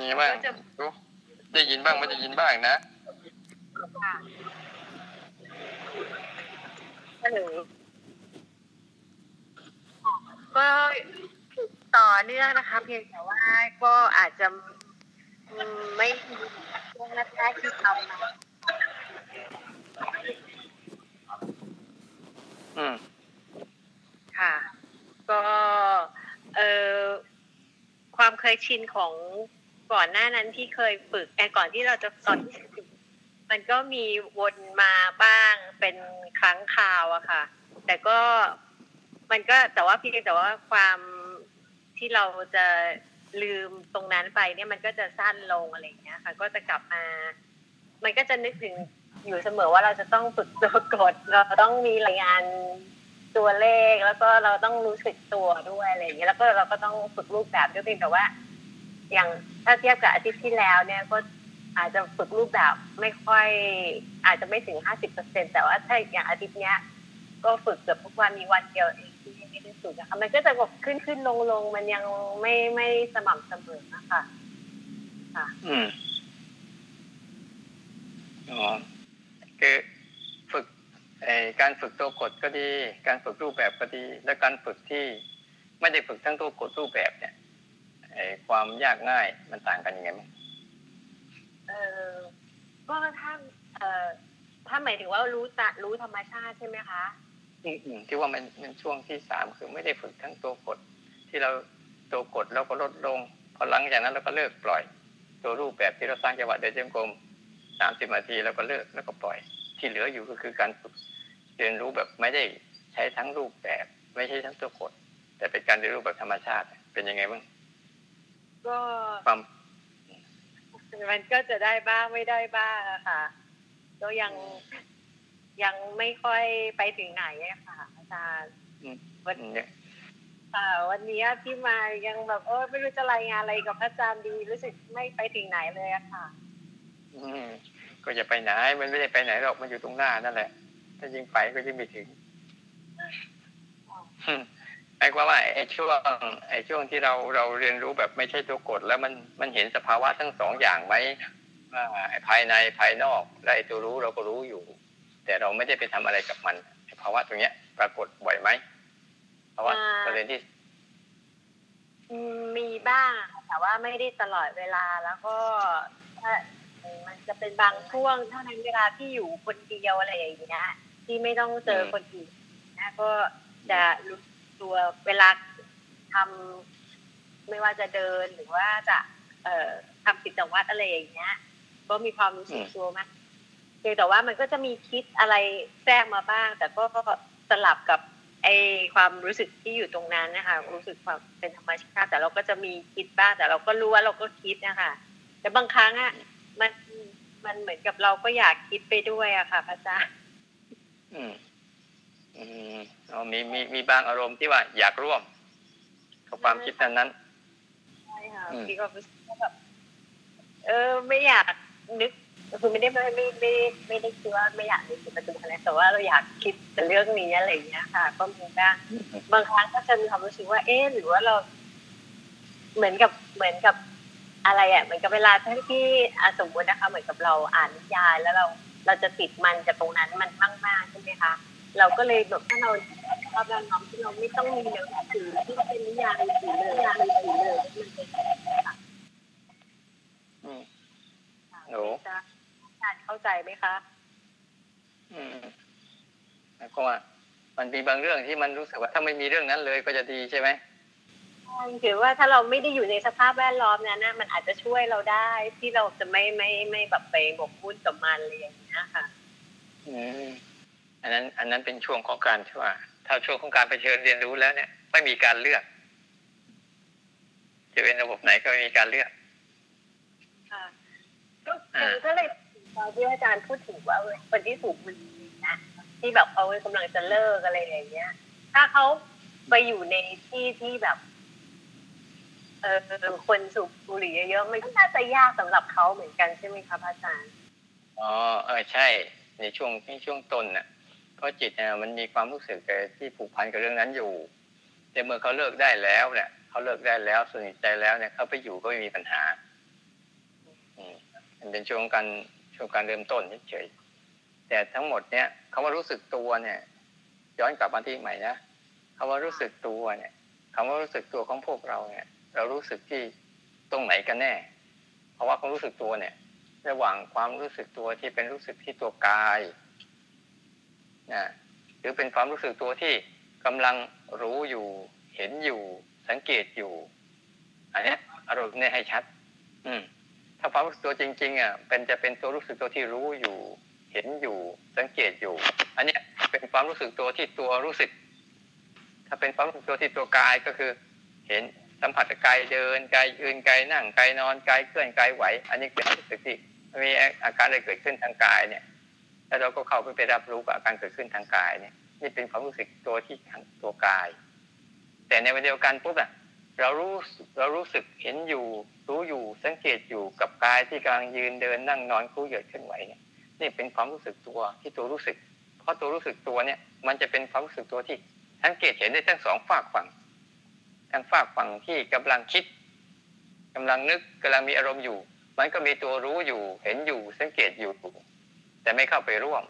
มีบ้างก็จะดูได้ยินบ้างไม่ได้ยินบ้างนะค่ะฮัลโหลก็ต่อเนื่องนะคะเพียงแต่ว่าก็อาจจะอืมไม่มีช่วงแรกๆที่ทำมาอืมค่ะ ก็ เอ่อความเคยชินของ ก่อนหน้านั้นที่เคยฝึกไอ้ก่อนที่เราจะสอนมันก็มีวนมาบ้างเป็นครั้งคราวอะค่ะ แต่ก็มันก็แต่ว่าเพียงแต่ว่าความที่เราจะลืมตรงนั้นไปเนี่ยมันก็จะสั้นลงอะไรอย่างเงี้ยค่ะ ก็จะกลับมา มันก็จะนึกถึงอยู่เสมอว่าเราจะต้องฝึกตัวกดเราต้องมีรายงานตัวเลขแล้วก็เราต้องรู้สึกตัวด้วยอะไรอย่างเงี้ยแล้วก็เราก็ต้องฝึกรูปแบบด้วยเพียงแต่ว่า อย่างถ้าเทียบกับอาทิตย์ที่แล้วเนี่ยก็อาจจะฝึกรูปแบบไม่ค่อยอาจจะไม่ถึงห้าสิบเปอร์เซ็นแต่ว่าถ้าอย่างอาทิตย์เนี้ย ก็ฝึกเกือบทุกวันมีวันเดียวเองที่ไม่ได้ฝึกนะคะมันก็จะแบบขึ้นขึ้นลงลงมันยังไม่ไม่สม่ำเสมอนะคะอืมอ๋อคือฝึกการฝึกตัวกดก็ดี การฝึกรูปแบบก็ดี และการฝึกที่ไม่ได้ฝึกทั้งตัวกดรูปแบบเนี่ย ไอความยากง่ายมันต่างกันยังไงมั้งเออก็ถ้าเอ่อถ้าหมายถึงว่ารู้จะรู้ธรรมชาติใช่ไหมคะอืมอืมที่ว่ามันมันช่วงที่สามคือไม่ได้ฝึกทั้งตัวกด ที่เราตัวกดแล้วก็ลดลง พอหลังจากนั้นเราก็เลิกปล่อย ตัวรูปแบบที่เราสร้างจังหวะเดินจงกรมสามสิบนาทีแล้วก็เลิกแล้วก็ปล่อย ที่เหลืออยู่ก็คือการฝึกเรียนรู้แบบไม่ได้ใช้ทั้งรูปแบบ ไม่ใช่ทั้งตัวกด แต่เป็นการเรียนรู้แบบธรรมชาติเป็นยังไงบ้าง ก็ความมันก็จะได้บ้างไม่ได้บ้างอะค่ะก็ยังยังไม่ค่อยไปถึงไหนอะค่ะ อาจารย์อืมวันเนี่ยค่ะวันนี้ที่มายังแบบเออไม่รู้จะรายงานอะไรกับพระอาจารย์ดีรู้สึกไม่ไปถึงไหนเลยอะค่ะ อืมก็จะไปไหน มันไม่ได้ไปไหนหรอกมันอยู่ตรงหน้านั่นแหละ ถ้ายิงไปก็ยิ่งไม่ถึงอืม หมายความว่าไอ้ช่วงไอ้ช่วงที่เราเราเรียนรู้แบบไม่ใช่ตัวกดแล้วมันมันเห็นสภาวะทั้งสองอย่างไหมว่าไอ้ภายในภายนอกและไอ้ตัวรู้เราก็รู้อยู่ แต่เราไม่ได้ไปทำอะไรกับมันไอ้ภาวะตรงเนี้ย ปรากฏบ่อยไหมภาวะอ่าประเด็นที่อืมมีบ้างค่ะแต่ว่าไม่ได้ตลอดเวลาแล้วก็ถ้ามันจะเป็นบางช่วงเท่านั้นเวลาที่อยู่คนเดียวอะไรอย่างเงี้ยที่ไม่ต้องเจอคนอื่นนะก็จะรู้ ตัวเวลาทำไม่ว่าจะเดินหรือว่าจะ เอ่อทำกิจวัตรอะไรอย่างเงี้ย ก็มีความรู้สึกตัวมากเพียงแต่ว่ามันก็จะมีคิดอะไรแทรกมาบ้าง แต่ก็สลับกับไอความรู้สึกที่อยู่ตรงนั้นนะคะ รู้สึกความเป็นธรรมชาติ แต่เราก็จะมีคิดบ้างแต่เราก็รู้ว่าเราก็คิดนะคะแต่บางครั้งอะมันมันเหมือนกับเราก็อยากคิดไปด้วยอะค่ะพระอาจารย์ อืมอืมอ๋อมีมีมีบางอารมณ์ที่ว่าอยากร่วมกับความคิดนั้นนั้นใช่ค่ะอืมมีความรู้สึกว่าแบบเออไม่อยากนึกคือไม่ได้ไม่ไม่ไม่ไม่ได้คิดว่าไม่อยากนึกถึงประตูอะไรแต่ว่าเราอยากคิดแต่เรื่องนี้อะไรอย่างเงี้ยค่ะ ก็มีบ้างบางครั้งก็จะมีความรู้สึกว่า เอ๊ะหรือว่าเรา เหมือนกับเหมือนกับอะไรอะเหมือนกับเวลาที่ที่อะสมมตินะคะ เหมือนกับเราอ่านนิยายแล้วเราเราจะติดมันจากตรงนั้นมันมากมากๆใช่ไหมคะ เราก็เลยแบบถ้าเราชอบเราน้อมที่เราไม่ต้องมีหนังสือที่เป็นนิยายหรือเลยนิยายหรือเลยมันเป็นค่ะๆอืมโอ้จะการเข้าใจไหมคะ อืมแล้วก็ว่ามันมีบางเรื่องที่มันรู้สึกว่าถ้าไม่มีเรื่องนั้นเลยก็จะดีใช่ไหมถือว่าถ้าเราไม่ได้อยู่ในสภาพแวดล้อมนั้นนะมันอาจจะช่วยเราได้ที่เราจะไม่ไม่ไม่แบบไปหมกมุ่นกับมันอะไรอย่างเงี้ยค่ะ อืม อันนั้นอันนั้นเป็นช่วงของการที่ว่า ถ้าช่วงของการเผชิญเรียนรู้แล้วเนี่ย ไม่มีการเลือก จะเป็นระบบไหนก็ไม่มีการเลือกค่ะก็คือก็เลยตอนที่อาจารย์พูดถึงว่าคนที่สูบบุหรี่นะที่แบบเขากำลังจะเลิกอะไรอย่างเงี้ย ถ้าเขาไปอยู่ในที่ที่แบบ เออคนสูบบุหรี่เยอะๆมันก็น่าจะยากสำหรับเขาเหมือนกันใช่ไหมคะพระอาจารย์อ๋อเออใช่ ในช่วงในช่วงต้นน่ะเพ ราะจิตเนี่ยมันมีความรู้สึกที่ผูกพันกับเรื่องนั้นอยู่ แต่เมื่อเขาเลิกได้แล้วเนี่ยเขาเลิกได้แล้วสนิทใจแล้วเนี่ยเขาไปอยู่ก็ไม่มีปัญหาอืมมันเป็นช่วงการช่วงการเริ่มต้นเฉยแต่ทั้งหมดเนี้ยคำว่ารู้สึกตัวเนี่ย ย้อนกลับมาที่ใหม่นะคำว่ารู้สึกตัวเนี่ยคำว่ารู้สึกตัวของพวกเราเนี่ย เรารู้สึกที่ตรงไหนกันแน่ เพราะว่าความรู้สึกตัวเนี่ย ระหว่างความรู้สึกตัวที่เป็นรู้สึกที่ตัวกาย นะหรือเป็นความรู้สึกตัวที่กำลังรู้อยู่ เห็นอยู่ สังเกตอยู่ อันนี้อารมณ์เนี่ยให้ชัด อืม ถ้าความรู้สึกตัวจริง ๆ อะ เป็นจะเป็นตัวรู้สึกตัวที่รู้อยู่ เห็นอยู่ สังเกตอยู่ อันเนี้ยเป็นความรู้สึกตัวที่ตัวรู้สึก ถ้าเป็นความรู้สึกตัวที่ตัวกายก็คือ เห็นสัมผัสกายเดินกายยืนกายนั่งกายนอนกายเคลื่อนกายไหว อันนี้เป็นความรู้สึกที่มีอาการอะไรเกิดขึ้นทางกายเนี่ย แล้วเราก็เข้าไปไปรับรู้กับอาการเกิดขึ้นทางกายเนี่ยนี่เป็นความรู้สึกตัวที่ทางตัวกาย แต่ในวันเดียวกันปุ๊บอะเรารู้เรารู้สึกเห็นอยู่ รู้อยู่สังเกตอยู่กับกายที่กำลังยืนเดินนั่งนอนคู่เหยียดเคลื่อนไหวเนี่ยนี่เป็นความรู้สึกตัวที่ตัวรู้สึก เพราะตัวรู้สึกตัวเนี่ย มันจะเป็นความรู้สึกตัวที่สังเกตเห็นได้ทั้งสองฝากฝั่งทั้งฝากฝั่งที่กำลังคิดกำลังนึกกำลังมีอารมณ์อยู่ มันก็มีตัวรู้อยู่ เห็นอยู่สังเกตอยู่ แต่ไม่เข้าไปร่วม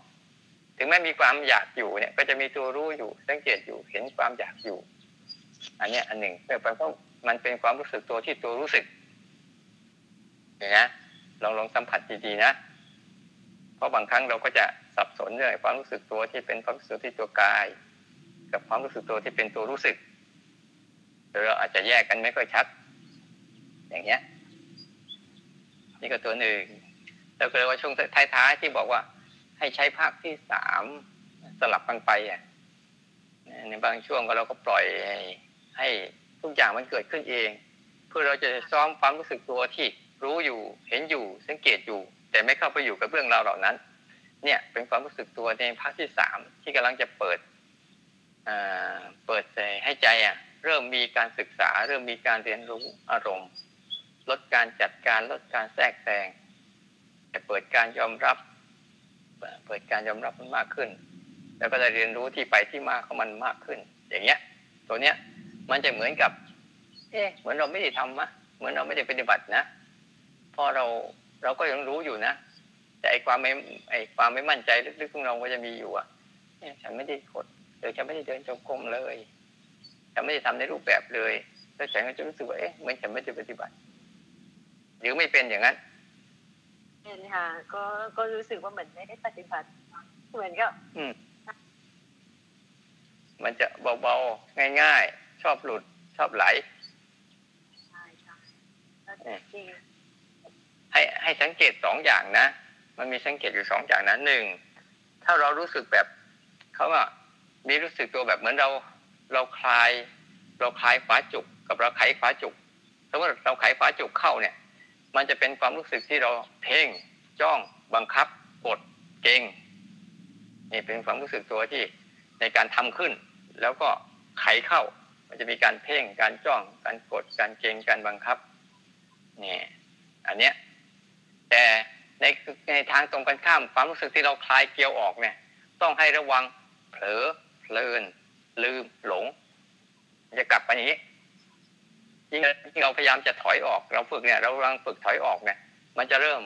ถึงแม้มีความอยากอยู่เนี่ย ก็จะมีตัวรู้อยู่สังเกตอยู่เห็นความอยากอยู่ อันนี้อันหนึ่งเป็นเพราะมันเป็นความรู้สึกตัวที่ตัวรู้สึกเนไหมลองลองสัมผัสดีๆนะเพราะบางครั้งเราก็จะสับสนเรื่องความรู้สึกตัวที่เป็นความรู้สึกที่ตัวกาย กับความรู้สึกตัวที่เป็นตัวรู้สึกเราอาจจะแยกกันไม่ค่อยชัด อย่างเงี้ย นี่ก็ตัวหนึ่ง แล้วก็เลยว่าช่วงท้ายๆที่บอกว่า ให้ใช้ภาคที่สามสลับกันไปอะในบางช่วงก็เราก็ปล่อยให้ทุกอย่างมันเกิดขึ้นเอง เพื่อเราจะซ้อมความรู้สึกตัวที่รู้อยู่เห็นอยู่สังเกตอยู่ แต่ไม่เข้าไปอยู่กับเรื่องราวเหล่านั้น เนี่ยเป็นความรู้สึกตัวในภาคที่สามที่กำลังจะเปิดเปิดใจให้ใจอะ เริ่มมีการศึกษา เริ่มมีการเรียนรู้อารมณ์ ลดการจัดการลดการแทรกแซง แต่เปิดการยอมรับ เปิดการยอมรับมันมากขึ้น แล้วก็ได้เรียนรู้ที่ไปที่มาของมันมากขึ้น อย่างเงี้ย ตัวเนี้ยมันจะเหมือนกับ เอ๊ะเหมือนเราไม่ได้ทำมะเหมือนเราไม่ได้ปฏิบัตินะพอเราเราก็ยังรู้อยู่นะ แต่ไอความไม่ไอความไม่มั่นใจลึกๆของเราก็จะมีอยู่อะเนี่ยฉันไม่ได้กดหรือฉันไม่ได้เดินจงกรมเลยฉันไม่ได้ทำในรูปแบบเลยแล้วฉันก็จะรู้สึกว่าเอ๊ะเหมือนฉันไม่ได้ปฏิบัติ หรือไม่เป็นอย่างนั้น เป็นค่ะ ก็ก็รู้สึกว่าเหมือนไม่ได้ปฏิบัติ เหมือนกับอืมมันจะเบาๆ ง่ายๆ ชอบหลุด ชอบไหลใช่ใช่จริงให้ให้สังเกตสองอย่างนะ มันมีสังเกตอยู่สองอย่างนะหนึ่งถ้าเรารู้สึกแบบเขาว่ามีรู้สึกตัวแบบเหมือนเรา เราคลาย เราคลายฝาจุก กับเราไขฝาจุกสมมติเราไขฝาจุกเข้าเนี่ย มันจะเป็นความรู้สึกที่เราเพ่งจ้องบังคับกดเก่งนี่เป็นความรู้สึกตัวที่ในการทำขึ้น แล้วก็ไขเข้า มันจะมีการเพ่งการจ้อง การกดการเก่งการบังคับนี่อันเนี้ยแต่ในในทางตรงกันข้าม ความรู้สึกที่เราคลายเกลียวออกเนี่ย ต้องให้ระวังเผลอเพลิน ลืมหลง จะกลับไปอย่างนี้ ยิ่งเราพยายามจะถอยออก เราฝึกเนี่ย เรากำลังฝึกถอยออกเนี่ย มันจะเริ่ม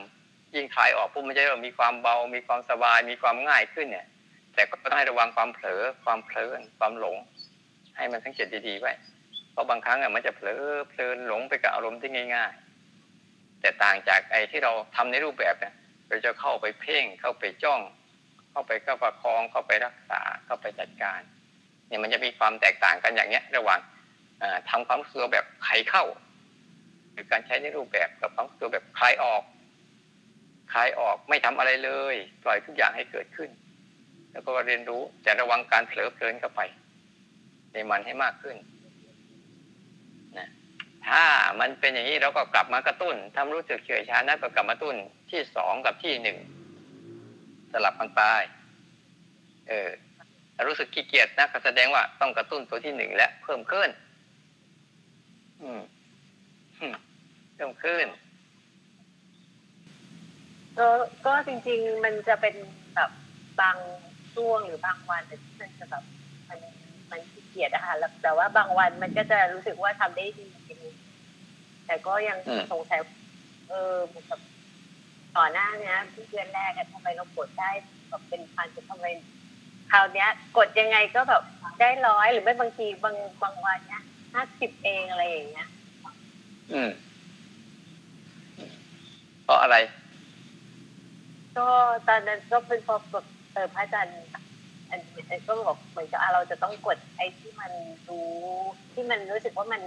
ยิ่งคลายออกปุ๊บมันจะเริ่มมีความเบา มีความสบาย มีความง่ายขึ้นเนี่ย แต่ก็ต้องให้ระวังความเผลอ ความเพลิน ความหลง ให้มันสังเกตดีๆไว้ เพราะบางครั้งอะมันจะเผลอเพลินหลงไปกับอารมณ์ที่ง่าย ๆ แต่ต่างจากไอ้ที่เราทำในรูปแบบเนี่ย เราจะเข้าไปเพ่ง เข้าไปจ้อง เข้าไปเข้าประคอง เข้าไปรักษา เข้าไปจัดการ เนี่ยมันจะมีความแตกต่างกันอย่างเนี้ย ระหว่าง ทำความรู้สึกแบบไขเข้า หรือการใช้ในรูปแบบกับความรู้สึกแบบคลายออกคลายออกไม่ทำอะไรเลย ปล่อยทุกอย่างให้เกิดขึ้น แล้วก็เรียนรู้แต่ระวังการเผลอเพลินเข้าไป ในมันให้มากขึ้นนะถ้ามันเป็นอย่างนี้เราก็กลับมากระตุ้นทำรู้สึกเฉยชานะก็กลับมาตุ้นที่สองกับที่หนึ่งสลับกันไปเออรู้สึกขี้เกียจนะก็แสดงว่าต้องกระตุ้นตัวที่หนึ่งและเพิ่มขึ้น อืมเพิ่มขึ้นก็ก็จริง ๆ มันจะเป็นแบบบางช่วงหรือบางวันที่มันจะแบบมันมันขี้เกียจนะคะแต่ว่าบางวันมันก็จะรู้สึกว่าทำได้ดีแต่ก็ยังสงสัยเออแบบก่อนหน้าเนี้ยที่เดือนแรกอะทำไมเรากดได้แบบเป็นพันจะทำไมคราวเนี้ย กดยังไงก็แบบได้ร้อยหรือไม่บางทีบางบางวันเนี้ย ห้าสิบเองอะไรอย่างเงี้ย อืม เพราะอะไร ก็ตอนนั้นก็เป็นพอแบบเออพระอาจารย์อันอันก็บอกเหมือนกับอะเราจะต้องกดไอ้ที่มันรู้ที่มันรู้สึกว่ามัน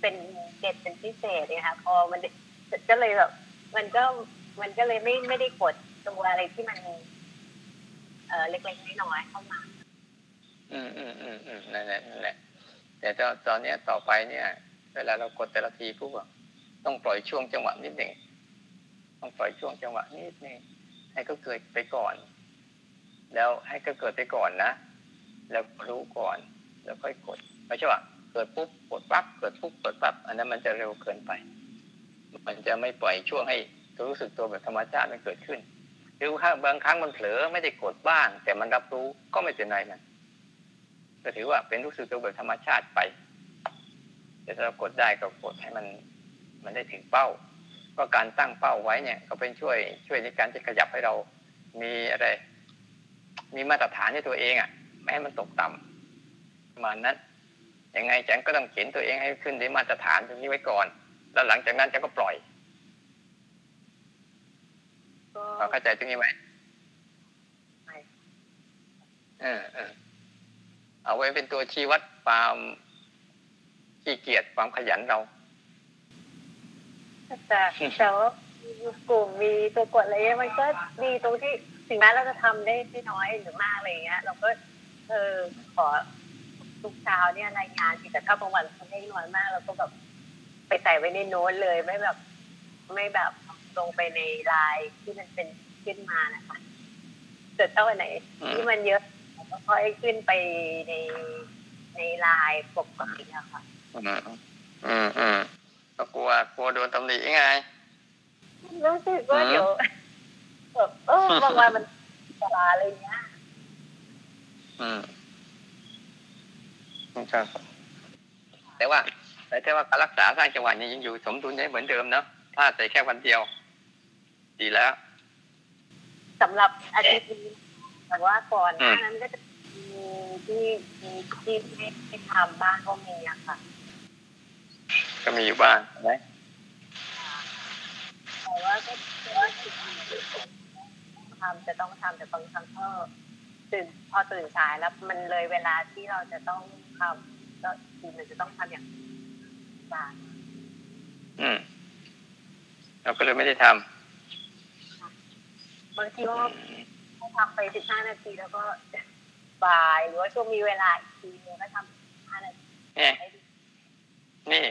เป็นเด็ดเป็นพิเศษเนี่ยค่ะพอมันก็เลยแบบมันก็มันก็เลยไม่ไม่ได้กดตัวอะไรที่มัน เออเล็กๆน้อยๆเข้ามา อืมอืมอืมอืมนั่นแหละนั่นแหละ แต่ตอนตอนนี้ต่อไปเนี่ย เวลาเรากดแต่ละทีปุ๊บต้องปล่อยช่วงจังหวะนิดหนึ่งต้องปล่อยช่วงจังหวะนิดหนึ่งให้ก็เกิดไปก่อน แล้วให้ก็เกิดไปก่อนนะ แล้วรู้ก่อน แล้วค่อยกดไม่ใช่ว่าเกิดปุ๊บกดปั๊บเกิดปุ๊บกดปั๊บอันนั้นมันจะเร็วเกินไป มันจะไม่ปล่อยช่วงให้รู้สึกตัวแบบธรรมชาติมันเกิดขึ้นหรือบางครั้งมันเผลอไม่ได้กดบ้าง แต่มันรับรู้ก็ไม่เป็นไรมัน ก็ถือว่าเป็นรู้สึกตัวแบบธรรมชาติไป แต่ถ้าเรากดได้ก็กดให้มันมันได้ถึงเป้า ก็การตั้งเป้าไว้เนี่ย ก็เป็นช่วยช่วยในการจะขยับให้เรามีอะไร มีมาตรฐานในตัวเองอะ ไม่ให้มันตกต่ำประมาณนั้นยังไงฉันก็ต้องเขียนตัวเองให้ขึ้นในมาตรฐานตรงนี้ไว้ก่อน แล้วหลังจากนั้นจะก็ปล่อยก็เราเข้าใจตรงนี้ไหมใช่เออเออ เอาไว้เป็นตัวชี้วัดความขี้เกียจความขยันเราแต่แต่ว่ากลุ่มมีตัวกดอะไรเงี้ยมันก็ดีตรงที่ถึงแม้เราจะทำได้ไม่น้อยหรือมากอะไรเงี้ย เราก็เออขอทุกเช้าเนี่ยรายงานสิแต่ถ้าบางวันทำได้น้อยมากเราก็แบบไปใส่ไว้ในโน้ตเลยไม่แบบ ไม่แบบลงไปในไลน์ที่มันเป็นขึ้นมานะคะแต่ถ้าวันไหนอืมที่มันเยอะ เราก็ค่อยขึ้นไปในในไลน์ปกติอะค่ะอืมอืมอืมก็กลัวกลัวโดนตำหนิไงรู้สึกว่าอืมเดี๋ยวแบบเออบางวันมันเวลาอะไรเงี้ยอืมครับแต่ว่า แต่ถ้าว่าการรักษาสร้างจังหวะนี้ยังอยู่สมดุลได้เหมือนเดิมเนาะพลาดแต่แค่วันเดียว ดีแล้วสำหรับอาทิตย์นี้ แต่ว่าก่อนหน้านั้นก็จะมีที่มีที่ไม่ไม่ทำบ้างก็มีอะค่ะ ก็มีอยู่บ้างใช่ไหมแต่ว่าก็จะว่าทำจะต้องทำแต่บางครั้งก็ตื่นพอตื่นสายแล้วมันเลยเวลาที่เราจะต้องทำก็คือมันจะต้องทำอย่างต่างอืมเราก็เลยไม่ได้ทบางทีำก็อืม ทำไปสิบห้านาทีแล้วก็บ่ายหรือว่าช่วงมีเวลาอีกทีนึงก็ทำห้านาทีเนี่ยให้ดีนี่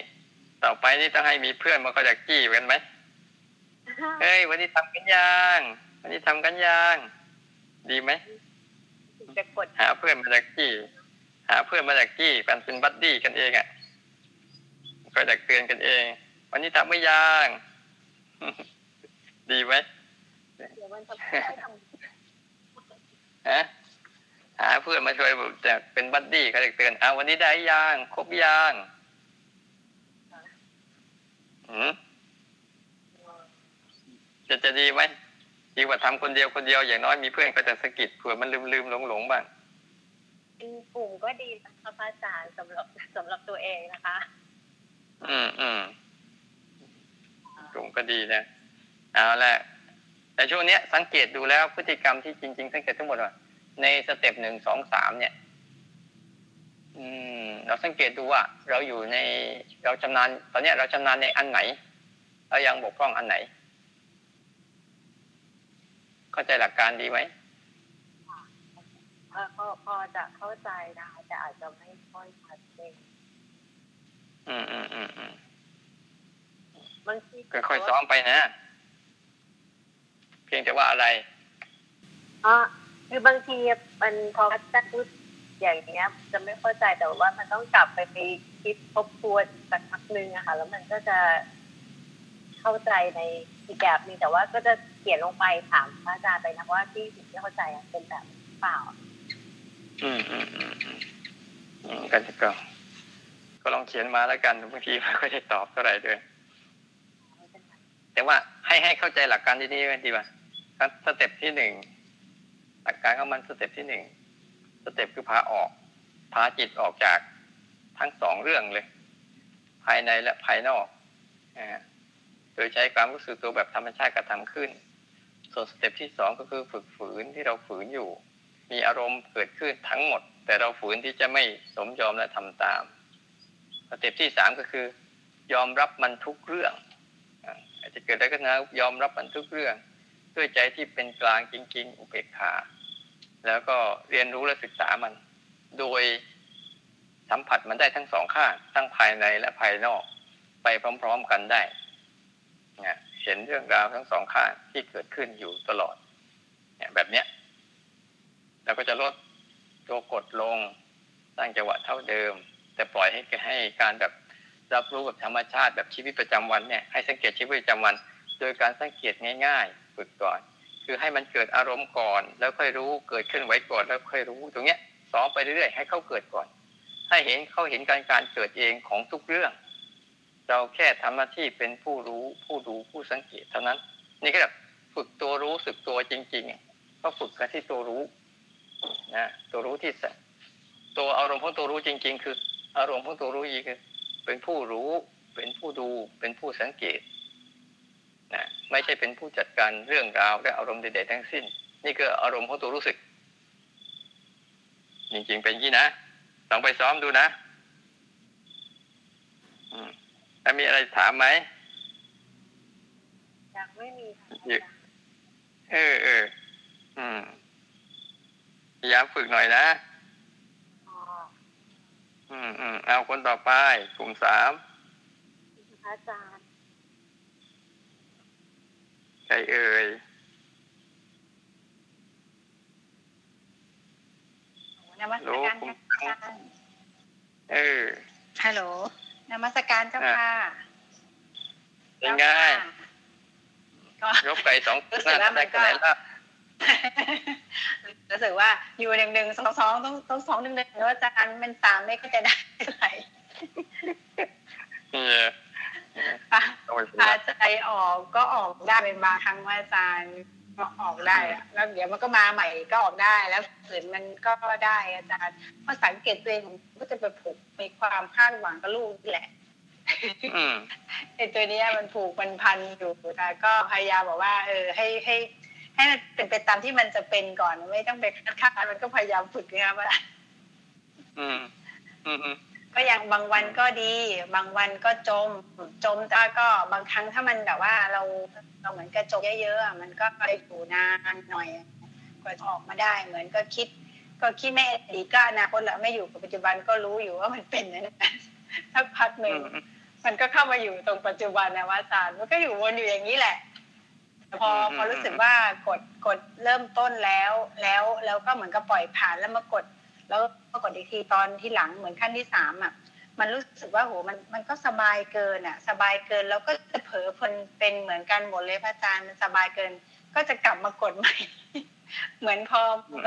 ต่อไปนี่ต้องให้มีเพื่อนมาคอยดักจี้กันไหมเฮ้ย วันนี้ทำกันยังวันนี้ทำกันยังดีไหมถึงจะกดหาเพื่อนมาจากจี้หาเพื่อนมาจากจี้กันเป็นบัดดี้กันเองอะก็ดักเตือนกันเอง วันนี้ทำไม่ยังดีไหมเดี๋ยวมันจะไม่ได้ทำ ฮะหาเพื่อนมาช่วยแบบจะเป็นบัดดี้ก็ดักเตือนอ่าวันนี้ได้ยังครบยังหืมจะจะดีไหมดีกว่าทำคนเดียวคนเดียวอย่างน้อยมีเพื่อนก็จะสะกิดเผื่อมันลืมลืมหลงหลงๆบ้างเป็นกลุ่มก็ดีนะคะพระอาจารย์สำหรับสำหรับตัวเองนะคะ อืมอืมกลุ่มก็ดีนะเอาละแต่ช่วงเนี้ยสังเกตดูแล้วพฤติกรรมที่จริง ๆ สังเกตทั้งหมดว่า ในสเต็ปหนึ่งสองสามเนี่ย อืม เราสังเกตดูว่า เราอยู่ในเราชำนาญ ตอนเนี้ยเราชำนาญในอันไหนเรายังบกพร่องอันไหน เข้าใจหลักการดีไหมเออพอพอจะเข้าใจนะคะแต่อาจจะไม่ค่อยชัดเจนอืมอืมอืมอืมบางทีค่อยๆซ้อมไปนะ เพียงแต่ว่าอะไรอ๋อ คือบางทีมันพอพระอาจารย์พูดอย่างเงี้ย จะไม่เข้าใจแต่ว่ามันต้องกลับไปคิดทบทวนสักพักนึงอะค่ะ แล้วมันก็จะเข้าใจในอีกแบบนึงแต่ว่าก็จะเขียนลงไปถามพระอาจารย์ไปนะว่าที่สิ่งที่เข้าใจอะเป็นแบบนี้เปล่า อืมอืมอืมอืมอืมกันก็ก็ลองเขียนมาแล้วกันบางทีไม่ค่อยได้ตอบเท่าไหร่ด้วยไม่เป็นไรแต่ว่าให้ให้เข้าใจหลักการดีๆดีป่ะครับ step ที่หนึ่ง หลักการของมัน step ที่หนึ่ง step คือพาออกพาจิตออกจากทั้งสองเรื่องเลย ภายในและภายนอกโดยใช้ความรู้สึกตัวแบบธรรมชาติกระทำขึ้น ส่วน step ที่สองก็คือฝึกฝืนที่เราฝืนอยู่ มีอารมณ์เกิดขึ้นทั้งหมด แต่เราฝืนที่จะไม่สมยอมและทำตาม step ที่สามก็คือ ยอมรับมันทุกเรื่องอาจจะเกิดอะไรก็นะยอมรับมันทุกเรื่อง ด้วยใจที่เป็นกลางจริง ๆ อุเบกขา แล้วก็เรียนรู้และศึกษามัน โดยสัมผัสมันได้ทั้งสองข้างทั้งภายในและภายนอกไปพร้อม ๆกันได้เนี่ยเห็นเรื่องราวทั้งสองข้างที่เกิดขึ้นอยู่ตลอดเนี่ยแบบเนี้ยเราก็จะลดตัวกดลงสร้างจังหวะเท่าเดิม แต่ปล่อยให้ให้การแบบรับรู้แบบธรรมชาติแบบชีวิตประจำวันเนี่ยให้สังเกตชีวิตประจำวัน โดยการสังเกตง่ายๆ ฝึกก่อน คือให้มันเกิดอารมณ์ก่อน แล้วค่อยรู้เกิดขึ้นไหวก่อนแล้วค่อยรู้ตรงเนี้ยซ้อมไปเรื่อยๆให้เขาเกิดก่อน ให้เห็นเขาเห็นการการเกิดเองของทุกเรื่อง เราแค่ทำหน้าที่เป็นผู้รู้ผู้ดูผู้สังเกตเท่านั้น นี่ก็แบบฝึกตัวรู้สึกตัวจริงๆก็ฝึกกันที่ตัวรู้นะตัวรู้ที่สตัวอารมณ์ของตัวรู้จริง ๆ คือ อารมณ์ของตัวรู้อีกคือเป็นผู้รู้เป็นผู้ดูเป็นผู้สังเกต นะไม่ใช่เป็นผู้จัดการเรื่องราวและอารมณ์ใดๆทั้งสิ้น นี่คืออารมณ์ของตัวรู้สึก จริงๆเป็นอย่างนี้นะลองไปซ้อมดูนะอืมแล้วมีอะไรถามไหมยังไม่มีค่ะเยอะเออเอออืมพยายามฝึกหน่อยนะอ๋ออืมอืมเอาคนต่อไปกลุ่มสามพระอาจารย์ ใครเอ่ยนมัสรู้การกลุ่มค่ะสามเออ ฮัลโหลนมัสการเจ้าค่ะเป็นไงก็ยกไก่สองรู้สึกว่ามันก็ได้ไหแล้วรู้สึกว่าอยู่หนึ่งหนึ่งสองสองต้องต้องสองหนึ่งหนึ่งแล้วอาจารย์เป็นสามไม่ก็จะได้เท่าไหร่นี่ปะต้องไป พาใจออกก็ออกได้เป็นบางครั้งว่าอาจารย์ก็ออกได้อะแล้วเดี๋ยวมันก็มาใหม่ก็ออกได้แล้วฝืนมันก็ได้อาจารย์เพราะสังเกตตัวเองก็จะไปผูกมีความคาดหวังกับลูกนี่แหละอืมไอตัวเนี้ยมันผูกมันพันอยู่แต่ก็พยายามบอกว่า เออ ให้ให้ ให้มันเป็นไปตามที่มันจะเป็นก่อนไม่ต้องไปคัดค้านมันก็พยายามฝึกนะครับว่าอืม อืมอืม ก็อย่างบางวันก็ดี บางวันก็จม จมแต่ก็บางครั้งถ้ามันแบบว่าเราเราเหมือนกระจกเยอะๆอะมันก็ไปอยู่นานหน่อยกว่าจะออกมาได้เหมือนก็คิด ก็คิดไม่อดีตก็อนาคตแล้วไม่อยู่กับปัจจุบันก็รู้อยู่ว่ามันเป็นนะสักพักหนึ่งมันก็เข้ามาอยู่ตรงปัจจุบันนะว่าอาจารย์มันก็อยู่วนอยู่อย่างนี้แหละแต่พออืมพอรู้สึกว่ากดกดเริ่มต้นแล้ว แล้วแล้วก็เหมือนกับปล่อยผ่านแล้วมากด แล้วมากดอีกทีตอนที่หลังเหมือนขั้นที่สามอะมันรู้สึกว่าโหมันมันก็สบายเกินอะ สบายเกินแล้วก็จะเผลอเพลินเป็นเหมือนกันหมดเลยพระอาจารย์มันสบายเกิน ก็จะกลับมากดใหม่เหมือนพอ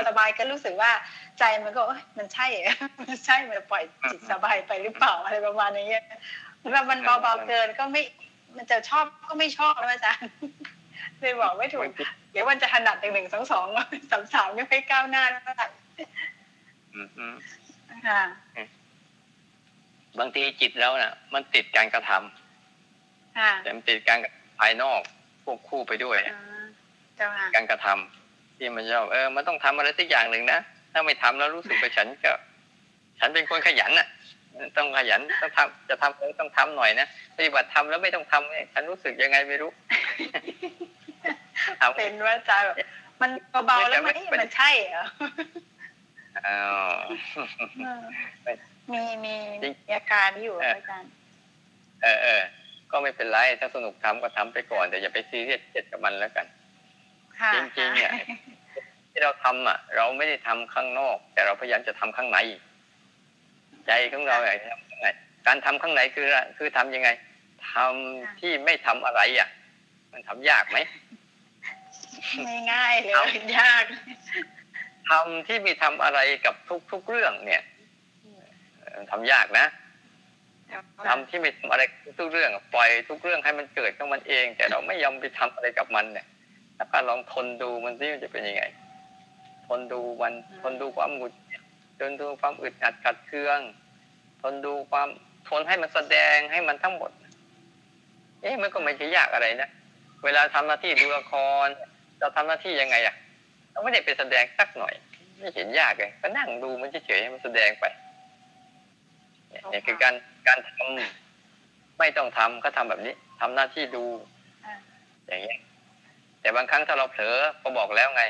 สบายก็รู้สึกว่าใจมันก็เอ้ยมันใช่เหรอมันใช่มันปล่อยจิตสบายไปหรือเปล่าอะไรประมาณนี้แล้วมันเบาๆเกินก็ไม่ มันจะชอบก็ไม่ชอบนะอาจารย์เลยบอกไม่ถูกบางทีเดี๋ยวมันจะถนัดหนึ่งหนึ่งสองสองสามสามไม่ค่อยก้าวหน้าเท่าไหร่อืมอืม ค่ะบางทีจิตเราน่ะ มันติดการกระทำค่ะแต่มันติดการภายนอกควบคู่ไปด้วยอ่าเจ้าค่ะการกระทำที่มันชอบเออ มันต้องทำอะไรสักอย่างหนึ่งนะถ้าไม่ทำแล้วรู้สึกว่าฉันก็ ฉันเป็นคนขยันน่ะ ต้องขยันต้องทำจะทำอะไรต้องทำหน่อยนะปฏิบัติทำแล้วไม่ต้องทำเนี่ยฉันรู้สึกยังไงไม่รู้ทำเป็นว่าอาจารย์แบบมันเบาๆแล้วมันเอ๊ะมันใช่เหรอ อ้าวมีมีจริงมีอาการนี้อยู่เอออาจารย์เออเออก็ไม่เป็นไรถ้าสนุกทำก็ทำไปก่อน แต่อย่าไปซีเรียสเจ็ดกับมันแล้วกันค่ะจริงๆเนี่ยที่เราทำอะ เราไม่ได้ทำข้างนอก แต่เราพยายามจะทำข้างในใจของเราอยากจะทำข้างในการทำข้างในคืออะไรคือทำยังไงทำที่ไม่ทำอะไรอะ มันทำยากไหมไม่ง่ายเลยเอายาก ทำที่ไม่ทำอะไรกับทุกทุก ๆเรื่องเนี่ยเอ่อทำยากนะทำที่ไม่ทำอะไรทุกเรื่องอะปล่อยทุกเรื่องให้มันเกิดของมันเอง แต่เราไม่ยอมไปทำอะไรกับมันเนี่ยถ้าการลองทนดูมันซิมันจะเป็นยังไง ทนดูมันทนดูความหงุดหงิดทนดูความอึดอัดขัดเคือง ทนดูความทนให้มันแสดงให้มันทั้งหมด เอ๊ะมันก็ไม่ใช่ยากอะไรนะเวลาทำหน้าที่ดูละครเราทำหน้าที่ยังไงอะ เราไม่ได้ไปแสดงสักหน่อย ไม่เห็นยากเลยก็นั่งดูมันเฉยๆให้มันแสดงไปเนี่ยเนี่ยคือการการทำไม่ต้องทำก็ทำแบบนี้ทำหน้าที่ดูอ่าอย่างเงี้ยแต่บางครั้งถ้าเราเผลอก็บอกแล้วไง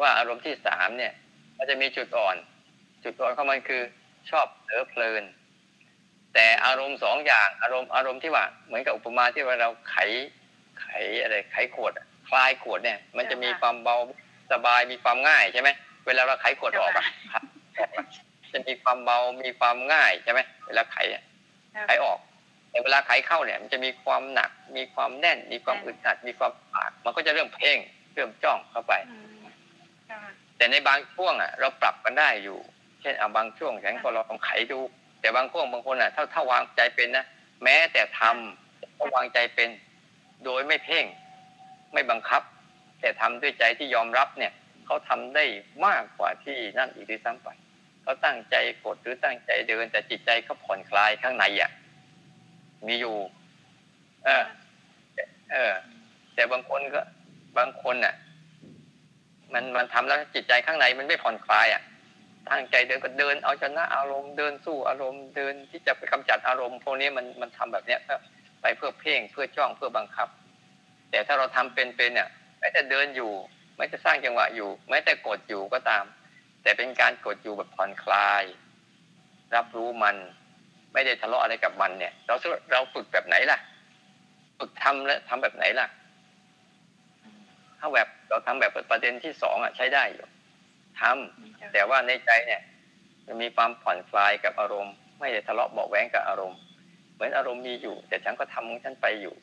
ว่าอารมณ์ที่สามเนี่ย มันจะมีจุดอ่อน จุดอ่อนของมันคือ ชอบเผลอเพลิน แต่อารมณ์สองอย่างอารมณ์อารมณ์ที่ว่า เหมือนกับอุปมาที่ว่าเราไขไขอะไรไขขวดอะคลายขวดเนี่ย มันจะมีความเบา สบายมีความง่ายใช่ไหมเวลาเราไขขวดออกอะครับออกอะจะมีความเบามีความง่ายใช่ไหมเวลาไขอะไขออกแต่เวลาไขเข้าเนี่ย มันจะมีความหนัก มีความแน่น มีความอึดอัด มีความปาก มันก็จะเริ่มเพ่งเริ่มจ้องเข้าไปอืมค่ะแต่ในบางช่วงอะ เราปรับกันได้อยู่ เช่นเอาบางช่วงฉันก็ลองไขดู แต่บางช่วงบางคนอะถ้าถ้าวางใจเป็นนะแม้แต่ทำก็วางใจเป็น โดยไม่เพ่ง ไม่บังคับ แต่ทำด้วยใจที่ยอมรับเนี่ยเขาทำได้มากกว่าที่นั่นอีกด้วยซ้ำไปเขาตั้งใจกดหรือตั้งใจเดิน แต่จิตใจเขาผ่อนคลายข้างในอะมีอยู่ เออ เออ แต่บางคนก็ บางคนน่ะ มันมันทำแล้วจิตใจข้างในมันไม่ผ่อนคลายอะตั้งใจเดินก็เดินเอาชนะอารมณ์เดินสู้อารมณ์เดินที่จะไปกำจัดอารมณ์พวกนี้มันมันทำแบบเนี้ยไปเพื่อเพ่งเพื่อจ้องเพื่อบังคับ แต่ถ้าเราทำเป็นเเนี่ย แม้แต่เดินอยู่ แม้แต่สร้างจังหวะอยู่ แม้แต่กดอยู่ก็ตาม แต่เป็นการกดอยู่แบบผ่อนคลาย รับรู้มัน ไม่ได้ทะเลาะอะไรกับมันเนี่ย เราเราฝึกแบบไหนล่ะ ฝึกทำแล้วทำแบบไหนล่ะ ถ้าแบบเราทำแบบประเด็นที่สองอะใช้ได้อยู่ทำแต่ว่าในใจเนี่ยจะมีความผ่อนคลายกับอารมณ์ ไม่ได้ทะเลาะเบาะแว้งกับอารมณ์ เหมือนอารมณ์มีอยู่ แต่ฉันก็ทำของฉันไปอยู่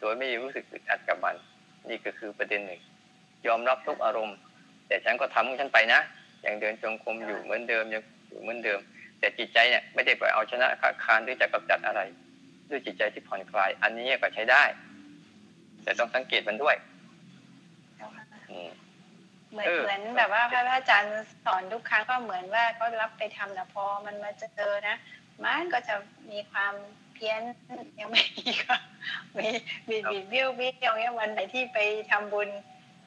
โดยไม่รู้สึกอึดอัดกับมัน นี่ก็คือประเด็นหนึ่ง ยอมรับทุกอารมณ์ แต่ฉันก็ทำของฉันไปนะยังเดินจงกรมอยู่เหมือนเดิมยังอยู่เหมือนเดิม แต่จิตใจเนี่ยไม่ได้ไปเอาชนะขาดคานหรือจะกำจัดอะไร ด้วยจิตใจที่ผ่อนคลาย อันนี้ก็ใช้ได้ แต่ต้องสังเกตมันด้วยเจ้าค่ะอืมเหมือนเออเหมือนแบบว่าพระอาจารย์สอนทุกครั้งก็เหมือนว่าก็รับไปทำแต่พอมันมาเจอนะมันก็จะมีความ เพี้ยนยังไม่มีก็มีมีมีเบี้ยวเบี้ยวเนี่ยวันไหนที่ไปทำบุญ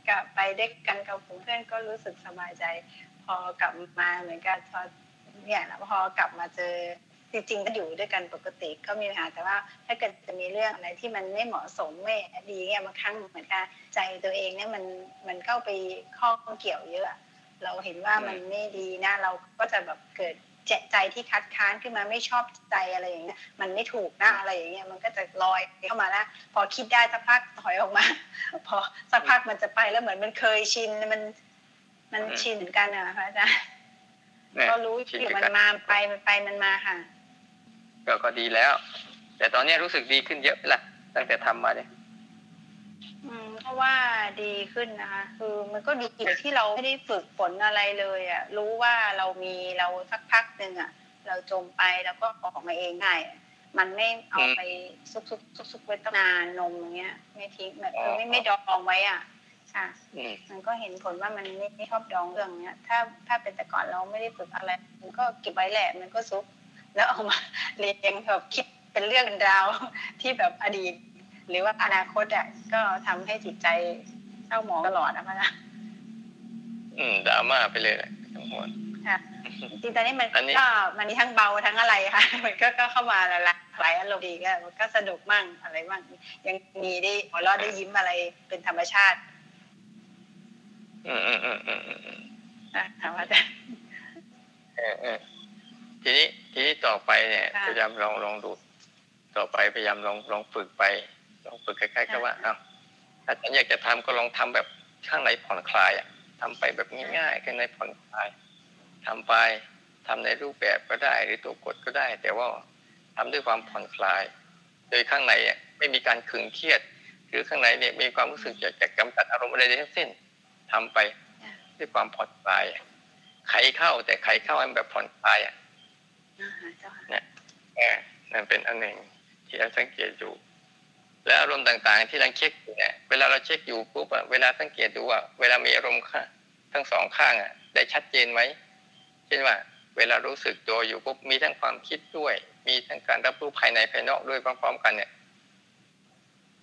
กับไปเด็กกันกับผมเพื่อนก็รู้สึกสบายใจ พอกลับมาเหมือนกันพอเนี่ยแล้วพอกลับมาเจอจริงๆก็อยู่ด้วยกันปกติก็มีปัญหาแต่ว่า ถ้าเกิดจะมีเรื่องอะไรที่มันไม่เหมาะสมไม่ดีเนี่ยบางครั้งเหมือนกันใจตัวเองเนี่ยมันมันเข้าไปข้องเกี่ยวเยอะ เราเห็นว่ามันไม่ดีนะเราก็จะแบบเกิด เจใจที่คัดค้านขึ้นมาไม่ชอบใจอะไรอย่างเงี้ยมันไม่ถูกนะอะไรอย่างเงี้ยมันก็จะลอยเข้ามาแล้ว พอคิดได้สักพักถอยออกมา พอสักพักมันจะไปแล้วเหมือนมันเคยชินมันมันอืมชินเหมือนกันนะพระอาจารย์เนี่ยก็รู้ชินอยู่กับมันการมาไปมันไปมันมาค่ะ ก็ก็ดีแล้ว แต่ตอนนี้รู้สึกดีขึ้นเยอะละตั้งแต่ทำมาเนี่ยอืม เพราะว่าดีขึ้นนะคะคือมันก็ดีที่เราไม่ได้ฝึกฝนอะไรเลยอะรู้ว่าเรามีเราสักพักหนึ่งอะ เราจมไปแล้วก็ออกมาเองง่ายมันไม่เอาไปซุกซุกซุกซุกไว้ตั้งนานนมอย่างเงี้ย ไม่ทิ้งแบบเออไม่ไม่ดองไว้อะค่ะอืมมันก็เห็นผลว่ามันไม่ไม่ชอบดองเรื่องเนี้ย ถ้าถ้าเป็นแต่ก่อนเราไม่ได้ฝึกอะไร มันก็เก็บไว้แหละมันก็ซุก แล้วเอามาเรียงแบบคิดเป็นเรื่องเป็นราวที่แบบอดีต หรือว่าอนาคตอะก็ทำให้จิตใจเศร้าหมองตลอดนะคะนะอืมดราม่าไปเลยแหละทั้งหมดค่ะจริงๆตอนนี้มันอันนี้ก็มันมีทั้งเบาทั้งอะไรค่ะมันก็ก็เข้ามาหลากหลายอารมณ์ดีก็มันก็สนุกมั่งอะไรมั่งยังมีได้หัวเราะได้ยิ้มอะไรเป็นธรรมชาติ อืมอืมอืมอืมอืมอืมนะคะว่าจะเออเออทีนี้ทีนี้ต่อไปเนี่ยค่ะพยายามลองลองดู ต่อไปพยายามลองลองฝึกไป ลองฝึกคล้ายๆกับว่าค่ะอ้าวถ้าฉันอยากจะทำก็ลองทำแบบข้างในผ่อนคลายอะทำไปแบบง่ายๆข้างในผ่อนคลายทำไปทำในรูปแบบก็ได้หรือตัวกดก็ได้ แต่ว่าทำด้วยความผ่อนคลาย โดยข้างในอะไม่มีการขึงเครียด หรือข้างในเนี่ยมีความรู้สึกอยากจะกำจัดอารมณ์อะไรทั้งสิ้นทำไปด้วยความผ่อนคลายอะไขเข้าแต่ไขเข้าให้มันแบบผ่อนคลายอะอ่าเจ้าค่ะเออนั่นเป็นอันหนึ่งที่เราสังเกตอยู่ และอารมณ์ต่างๆ ที่เราเช็คอยู่เนี่ยเวลาเราเช็คอยู่ปุ๊บอะเวลาสังเกตดูว่าเวลามีอารมณ์ข้างทั้งสองข้างอะได้ชัดเจนไหมเช่นว่า เวลารู้สึกตัวอยู่ปุ๊บมีทั้งความคิดด้วย มีทั้งการรับรู้ภายในภายนอกด้วยพร้อม ๆ กันเนี่ย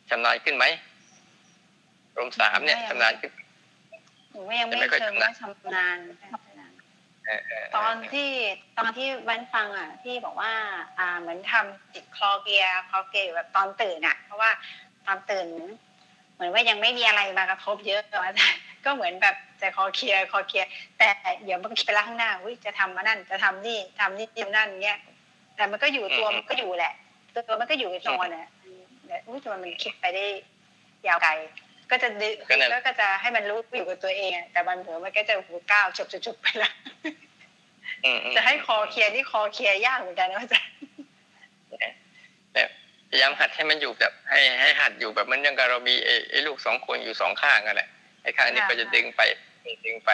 ชำนาญขึ้นไหมอารมณ์สามเนี่ยชำนาญขึ้นหนูว่ายังไม่ไม่ค่อยเชิงชำนาญว่าชำนาญเออเเตอนที่ตอนที่แว่นฟังอะที่บอกว่า อ่าเหมือนทำจิตคลอเกียร์คลอเกียร์อยู่แบบตอนตื่นอะ เพราะว่าตอนตื่น เหมือนว่ายังไม่มีอะไรมากระทบเยอะอาจารย์ก็เหมือนแบบจะคอเคลียร์คอเคลียร์แต่เดี๋ยวมันไปล้างหน้าอุ้ยจะทำมานั่นจะทำนี่ทำนี่ทำนั่นเงี้ยแต่มันก็อยู่ตัวมันก็อยู่แหละ ตัวมันก็อยู่ในนอนอะแต่อุ้ยทำไมมันคิดไปได้ยาวไกล ก็จะดึก็นั่นแล้วก็จะให้มันรู้อยู่กับตัวเองอะแต่มันเผลอมันก็จะหูก้าวจบจบๆไปละอืมอืมจะให้คอเคลียร์นี่คอเคลียร์ยากเหมือนกันนะอาจารย์พยายามหัดให้มันอยู่แบบ ให้ให้หัดอยู่แบบมันยังกับเรามีไอ้ไอ้ลูกสองคนอยู่สองข้างกันแหละไอ้ข้างนี้ก็จะดึงไปดึงไป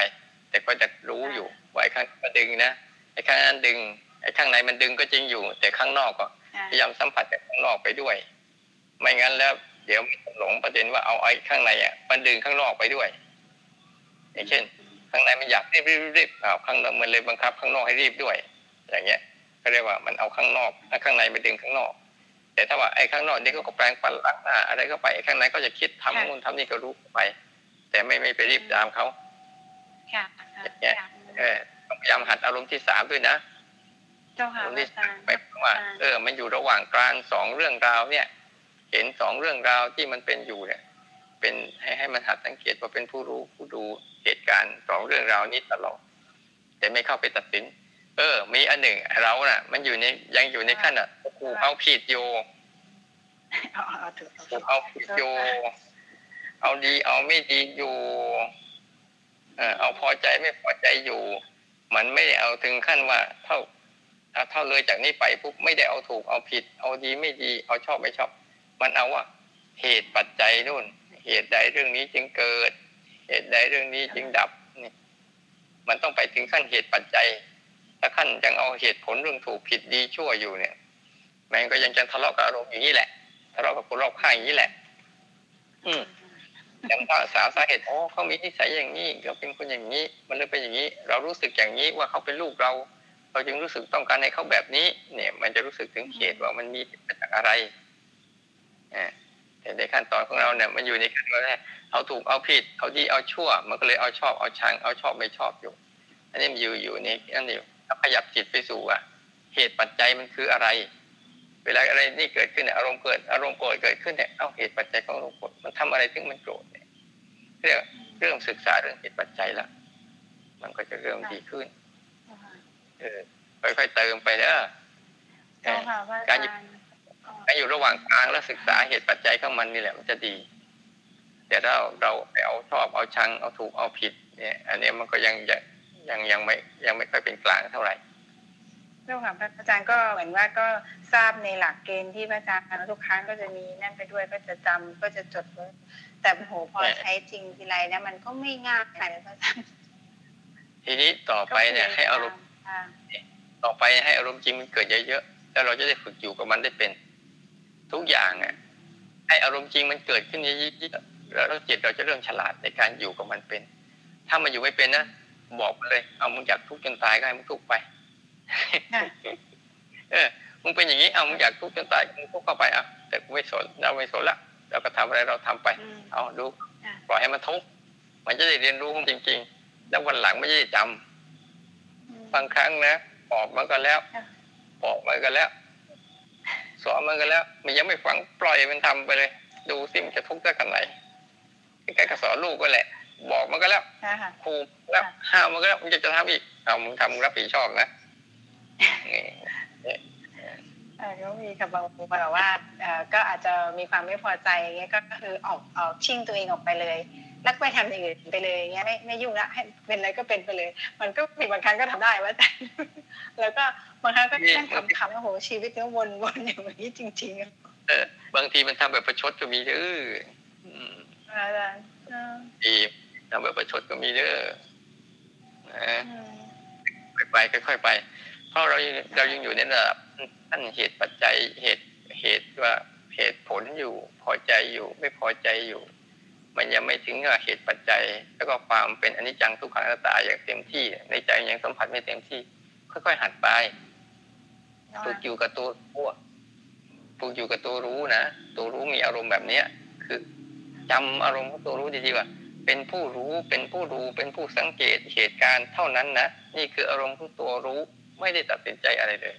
แต่ก็จะรู้อยู่ว่าไอ้ข้างก็ดึงนะไอ้ข้างนั้นดึงไอ้ข้างในมันดึงก็จริงอยู่ แต่ข้างนอกก็พยายามสัมผัสกับข้างนอกไปด้วย ไม่งั้นแล้ว เดี๋ยวมันจะหลงประเด็นว่าเอาไอ้ข้างในอะมันดึงข้างนอกไปด้วย อย่างเช่น ข้างในมันอยากรีบรีบรีบอ้าวข้างนอกมันเลยบังคับข้างนอกให้รีบด้วย อย่างเงี้ยก็เรียกว่ามันเอาข้างนอกถ้าข้างในไปดึงข้างนอก แต่ถ้าว่าไอ้ข้างนอกนี่ก็แปลงปันหลังหน้าอะไรก็ไปไอ้ข้างในก็จะคิดทำนู่นทำนี่ก็รู้ไป แต่ไม่ไม่ไปรีบตามเขาค่ะเออต้องพยายามหัดอารมณ์ที่สามด้วยนะเจ้าอาค่ะรมณ์ที่อาสาจามรย์หมายความว่า เออ มันอยู่ระหว่างกลางสองเรื่องราวเนี่ย เห็นสองเรื่องราวที่มันเป็นอยู่เนี่ย เป็นให้ให้มันหัดสังเกตว่าเป็นผู้รู้ผู้ดูเหตุการณ์สองเรื่องราวนี้ตลอดแต่ไม่เข้าไปตัดสิน เออ มีอันหนึ่งเราน่ะ มันอยู่ในยังอยู่ในขั้นอะกูเอาผิดอยู่เอาเอาเอาถูกกูเอาผิดอยู่เอาดีเอาไม่ดีอยู่เออเอาพอใจไม่พอใจอยู่ มันไม่ได้เอาถึงขั้นว่า เท่าถ้าเท่าเลยจากนี้ไปปุ๊บไม่ได้เอาถูกเอาผิด เอาดีไม่ดี เอาชอบไม่ชอบ มันเอาว่าเหตุปัจจัยนู่น เหตุใดเรื่องนี้จึงเกิด เหตุใดเรื่องนี้จึงดับนี่มันต้องไปถึงขั้นเหตุปัจจัย ถ้าขั้นยังเอาเหตุผลเรื่องถูกผิดดีชั่วอยู่เนี่ย มันก็ยังจะทะเลาะกับอารมณ์อย่างนี้แหละทะเลาะกับคนรอบข้างอย่างนี้แหละ อืมยังว่าสาสาเหตุอ๋อเขามีนิสัยอย่างนี้เขาเป็นคนอย่างนี้ มันเลยเป็นอย่างนี้ เรารู้สึกอย่างนี้ว่าเขาเป็นลูกเรา เราจึงรู้สึกต้องการให้เขาแบบนี้ เนี่ย มันจะรู้สึกถึงเหตุว่ามันมีมาจากอะไร ในขั้นตอนของเราเนี่ยมันอยู่ในขั้นตอนแรกเอาถูกเอาผิด เอาดีเอาชั่ว มันก็เลยเอาชอบเอาชังเอาชอบไม่ชอบอยู่ อันนี้มันอยู่อยู่ในนั่นอยู่ถ้าขยับจิตไปสู่อะ เหตุปัจจัยมันคืออะไร เวลาอะไรนี่เกิดขึ้นเนี่ยอารมณ์เกิดอารมณ์โกรธเกิดขึ้นเนี่ยเอาเหตุปัจจัยของอารมณ์โกรธมันทำอะไรถึงมันโกรธเนี่ยเรียกเริ่มศึกษาเรื่องเหตุปัจจัยละมันก็จะเริ่มดีขึ้น เออค่อยๆเติมไปเด้อเอเจ้าอค่ะอาการ จารอยู่ย์การอยู่ระหว่างกลางแล้วศึกษาเหตุปัจจัยของมันนี่แหละมันจะดี แต่ถ้าเราไปเอาชอบเอาชังเอาถูกเอาผิด เนี่ย อันเนี้ยมันก็ยังยังยังยังไม่ยังไม่ค่อยเป็นกลางเท่าไหร่เจ้าค่ะพระอาจารย์ก็เหมือนว่าก็ทราบในหลักเกณฑ์ที่พระอาจารย์ทุกครั้งก็จะมีนั่นไปด้วยก็จะจำก็จะจดไว้แต่โหพอใช้จริงทีไรนะมันก็ไม่ง่ายเลยพระอาจารย์ทีนี้ต่อไปเนี่ยให้อารมณ์ค่ะต่อไปให้อารมณ์จริงมันเกิดเยอะๆแล้วเราจะได้ฝึกอยู่กับมันได้เป็น ทุกอย่างอะให้อารมณ์จริงมันเกิดขึ้นเยอะๆแล้วจิตเราจะเริ่มฉลาดในการอยู่กับมันเป็น ถ้ามันอยู่ไม่เป็นนะบอกมันเลย เอามึงอยากทุกข์จนตายก็ให้มึงทุกข์ไปค่ะเออมึงเป็นอย่างนี้เอามึงอยากทุกข์จนตายมึงทุกข์เข้าไปอะแต่กูไม่สนเราไม่สนละเราก็ทำอะไรเราทำไปอืมเอาดูค่ะปล่อยให้มันทุกข์มันจะได้เรียนรู้จริง ๆ แล้ววันหลังไม่ได้จำบางครั้งนะปอบมันก็แล้วค่ะปอบมันก็แล้ว สอนมันก็แล้ว มันยังไม่ฟังปล่อยมันทำไปเลย ดูสิมันจะทุกข์ได้ขนาดไหนใกล้ๆกับสอนลูกก็แหละ บอกมันก็แล้วค่ะค่ะครูแล้วค่ะห้ามมันก็แล้วมันจะจะทำอีกเอามึงทำมึงรับผิดชอบนะนี่เออก็มีค่ะบางคนแบบว่าเออก็อาจจะมีความไม่พอใจอย่างเงี้ยก็คือออกออกชิ่งตัวเองออกไปเลย แล้วก็ไปทำอย่างอื่นไปเลยอย่างเงี้ยไม่ไม่ยุ่งละให้เป็นอะไรก็เป็นไปเลย มันก็มีบางครั้งก็ทำได้ว่าแต่แล้วก็บางครั้งก็แค่ขำๆโอ้โหชีวิตก็วนวนๆอย่างนี้จริงๆอะเออบางทีมันทำแบบประชดก็มีเด้ออืมอาจารย์เออดีทำแบบประชดก็มีเด้อนะอืมค่อยไปค่อยๆไป เพราะเรายังเรายังอยู่ในระดับท่านเหตุปัจจัยเหตุเหตุว่าเหตุผลอยู่ พอใจอยู่ ไม่พอใจอยู่ มันยังไม่ถึงกับเหตุปัจจัย แล้วก็ความเป็นอนิจจังทุกขังอนัตตาอย่างเต็มที่ ในใจยังสัมผัสไม่เต็มที่ ค่อยๆหัดไปฝึกอยู่กับตัวรู้อะฝึกอยู่กับตัวรู้นะตัวรู้มีอารมณ์แบบเนี้ย คือจำอารมณ์ของตัวรู้ดีๆว่าเป็นผู้รู้เป็นผู้ดูเป็นผู้สังเกตเหตุการณ์เท่านั้นนะนี่คืออารมณ์ของตัวรู้ไม่ได้ตัดสินใจอะไรเลย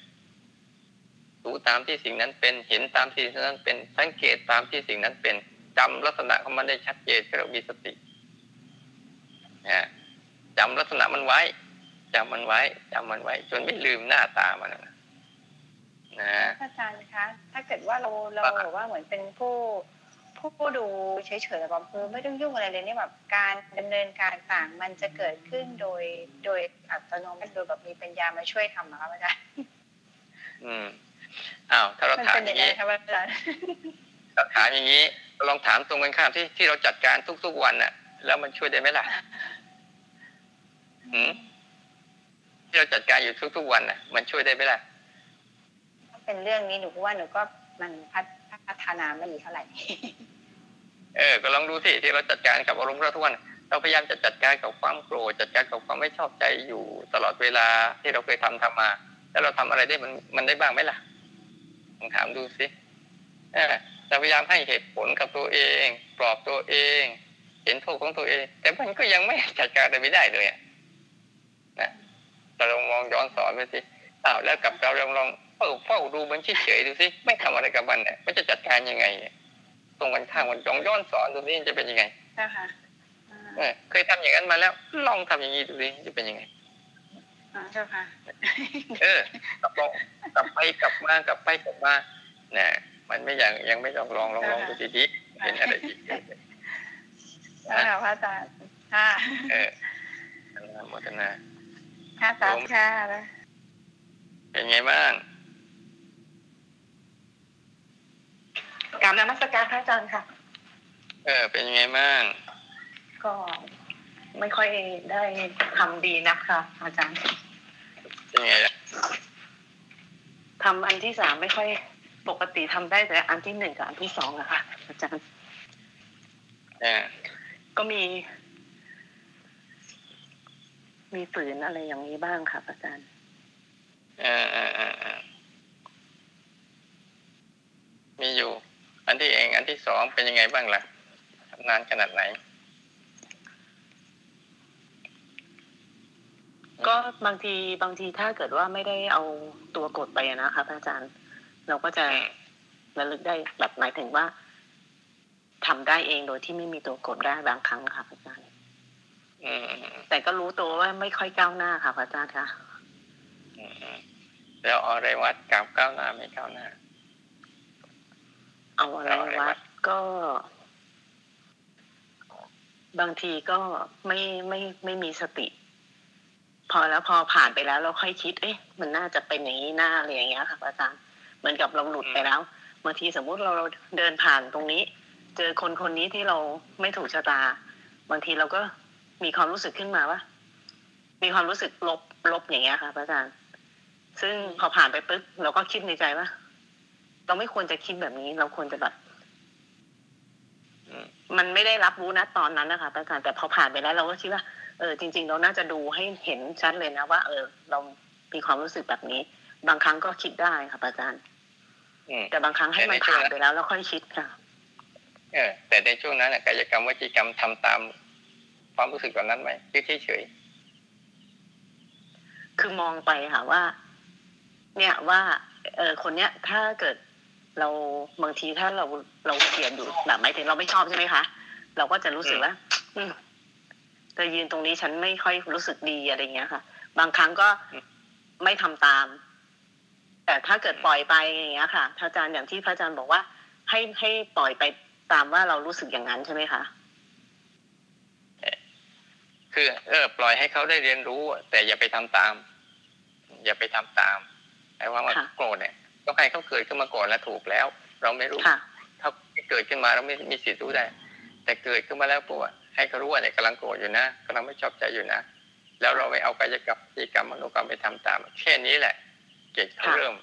รู้ตามที่สิ่งนั้นเป็นเห็นตามที่สิ่งนั้นเป็น สังเกตตามที่สิ่งนั้นเป็น จำลักษณะของมันได้ชัดเจนก็เรียกว่ามีสตินะจำลักษณะมันไว้จำมันไว้จำมันไว้ จนไม่ลืมหน้าตามันนะนะอาจารย์คะ ถ้าเกิดว่าเราเราแบบว่าเหมือนเป็นผู้ผู้ดูเฉยๆแบบเออไม่ต้องยุ่งอะไรเลยเนี่ยแบบการดำเนินการต่างมันจะเกิดขึ้นโดย โดยอัตโนมัติโดยแบบมีปัญญามาช่วยทำนะคะอาจารย์อืมอ้าวถ้าเรามันถามเป็นอยัย่างงไงนี้คะอาจารย์เรา ถามอย่างนี้ลองถามตรงกันข้ามที่ที่เราจัดการทุกๆวันน่ะ แล้วมันช่วยได้ไหมล่ะหืมที่เราจัดการอยู่ทุกๆวันน่ะ มันช่วยได้ไหมล่ะถ้าเป็นเรื่องนี้หนูก็ว่าหนูก็มันพัฒพัฒนาไม่ดีเท่าไหร่เออ ก็ลองดูสิที่เราจัดการกับอารมณ์เราทุกวันเราพยายามจะจัดการกับความโกรธจัดการกับความไม่ชอบใจอยู่ตลอดเวลาที่เราเคยทำทำมา แล้วเราทำอะไรได้มันมันได้บ้างไหมล่ะลองถามดูสิเออ เราพยายามให้เหตุผลกับตัวเอง ปลอบตัวเอง เห็นโทษของตัวเอง แต่มันก็ยังไม่จัดการอะไรไม่ได้เลยอะนะเราลองมองย้อนสอนไปสิอ้าวแล้วกับเราลองลองเฝ้าเฝ้าดูมันเฉยๆดูสิไม่ทำอะไรกับมันเนี่ยมันจะจัดการยังไงเนี่ยตรงกันข้ามมันลองย้อนสอนดูสิจะเป็นยังไงนะคะอ่าเออเคยทำอย่างนั้นมาแล้ว ลองทำอย่างนี้ดูสิจะเป็นยังไงอ่าเจ้าค่ะ เออกลับลองกลับไปกลับมากลับไปกลับมาเนี่ย มันไม่ยังยังไม่ลองลองลองลองดูดีๆเป็นอะไรอีกเจ้าค่ะพระอาจารย์ค่ะเอออนุโมทนาค่ะสาธุค่ะเป็นไงบ้างกรารนมัสการพระอาจารย์ค่ะ เออ เป็นยังไงบ้าง ก็ไม่ค่อยได้ทำดีนักค่ะอาจารย์ เป็นยังไงล่ะทำอันที่สามไม่ค่อย ปกติทำได้แต่อันที่หนึ่งกับอันที่สองอะค่ะอาจารย์เออก็มี มีฝืนอะไรอย่างนี้บ้างค่ะอาจารย์เออเออเออเออมีอยู่ อันที่เอง อันที่สองเป็นยังไงบ้างล่ะทำนานขนาดไหน ก็บางทีบางทีถ้าเกิดว่าไม่ได้เอาตัวกดไปอะนะคะพระอาจารย์ เราก็จะอืมระลึกได้แบบหมายถึงว่าทำได้เองโดยที่ไม่มีตัวกดได้บางครั้งค่ะพระอาจารย์อืมอืมแต่ก็รู้ตัวว่าไม่ค่อยก้าวหน้าค่ะพระอาจารย์ค่ะอืมอืมแล้วเอาอะไรวัดกราบก้าวหน้าไม่ก้าวหน้า เอาอะไรวัดก็ บางทีก็ไม่ไม่ไม่มีสติ พอแล้วพอผ่านไปแล้วเราค่อยคิด เอ๊ะ มันน่าจะเป็นอย่างนี้หน้าอะไรอย่างเงี้ยค่ะพระอาจารย์เห มือนกับเราหลุดไปแล้วบางทีสมมุติเราเราเดินผ่านตรงนี้ เจอคนคนนี้ที่เราไม่ถูกชะตา บางทีเราก็มีความรู้สึกขึ้นมาว่ามีความรู้สึกลบลบอย่างเงี้ยค่ะพระอาจารย์ ซึ่งพอผ่านไปปุ๊บเราก็คิดในใจว่า เราไม่ควรจะคิดแบบนี้ เราควรจะแบบอืมมันไม่ได้รับรู้นะตอนนั้นนะคะพระอาจารย์แต่พอผ่านไปแล้วเราก็คิดว่าเออจริง ๆ เราน่าจะดูให้เห็นชัดเลยนะว่า เออ เรามีความรู้สึกแบบนี้ บางครั้งก็คิดได้ค่ะพระอาจารย์อืม แต่บางครั้งให้มันผ่านไปแล้วแล้วค่อยคิดค่ะเออแต่ในช่วงนั้นน่ะกายกรรมวจีกรรมทำตามความรู้สึกแบบนั้นไหมหรือเฉยคือมองไปค่ะว่า เนี่ยว่า เออคนเนี้ยถ้าเกิดเราบางทีถ้าเราเราเกลียดอยู่แบบหมายถึงเราไม่ชอบใช่ไหมคะ เราก็จะรู้สึกว่าอืมเธอยืนตรงนี้ฉันไม่ค่อยรู้สึกดีอะไรเงี้ยค่ะ บางครั้งก็ไม่ทำตาม แต่ถ้าเกิดปล่อยไปอย่างเงี้ยค่ะพระอาจารย์อย่างที่พระอาจารย์บอกว่า ให้ให้ปล่อยไปตามว่าเรารู้สึกอย่างนั้นใช่ไหมคะๆคือเออปล่อยให้เขาได้เรียนรู้ แต่อย่าไปทำตาม อย่าไปทำตามไอ้ว่ามันค่ะโกรธเนี่ยต้องให้เขาเกิดขึ้นมาก่อนแล้วถูกแล้ว เราไม่รู้ค่ะถ้าเกิดขึ้นมาเราไม่มีสิทธิ์รู้ได้ แต่เกิดขึ้นมาแล้วปุ๊บอะให้เขารู้ว่าเนี่ยกำลังโกรธอยู่นะกำลังไม่ชอบใจอยู่นะแล้วเราไม่เอากายกรรมวจีกรรมมโนกรรมไปทำตาม แค่นี้แหละ เกตเขาค่ะเริ่ม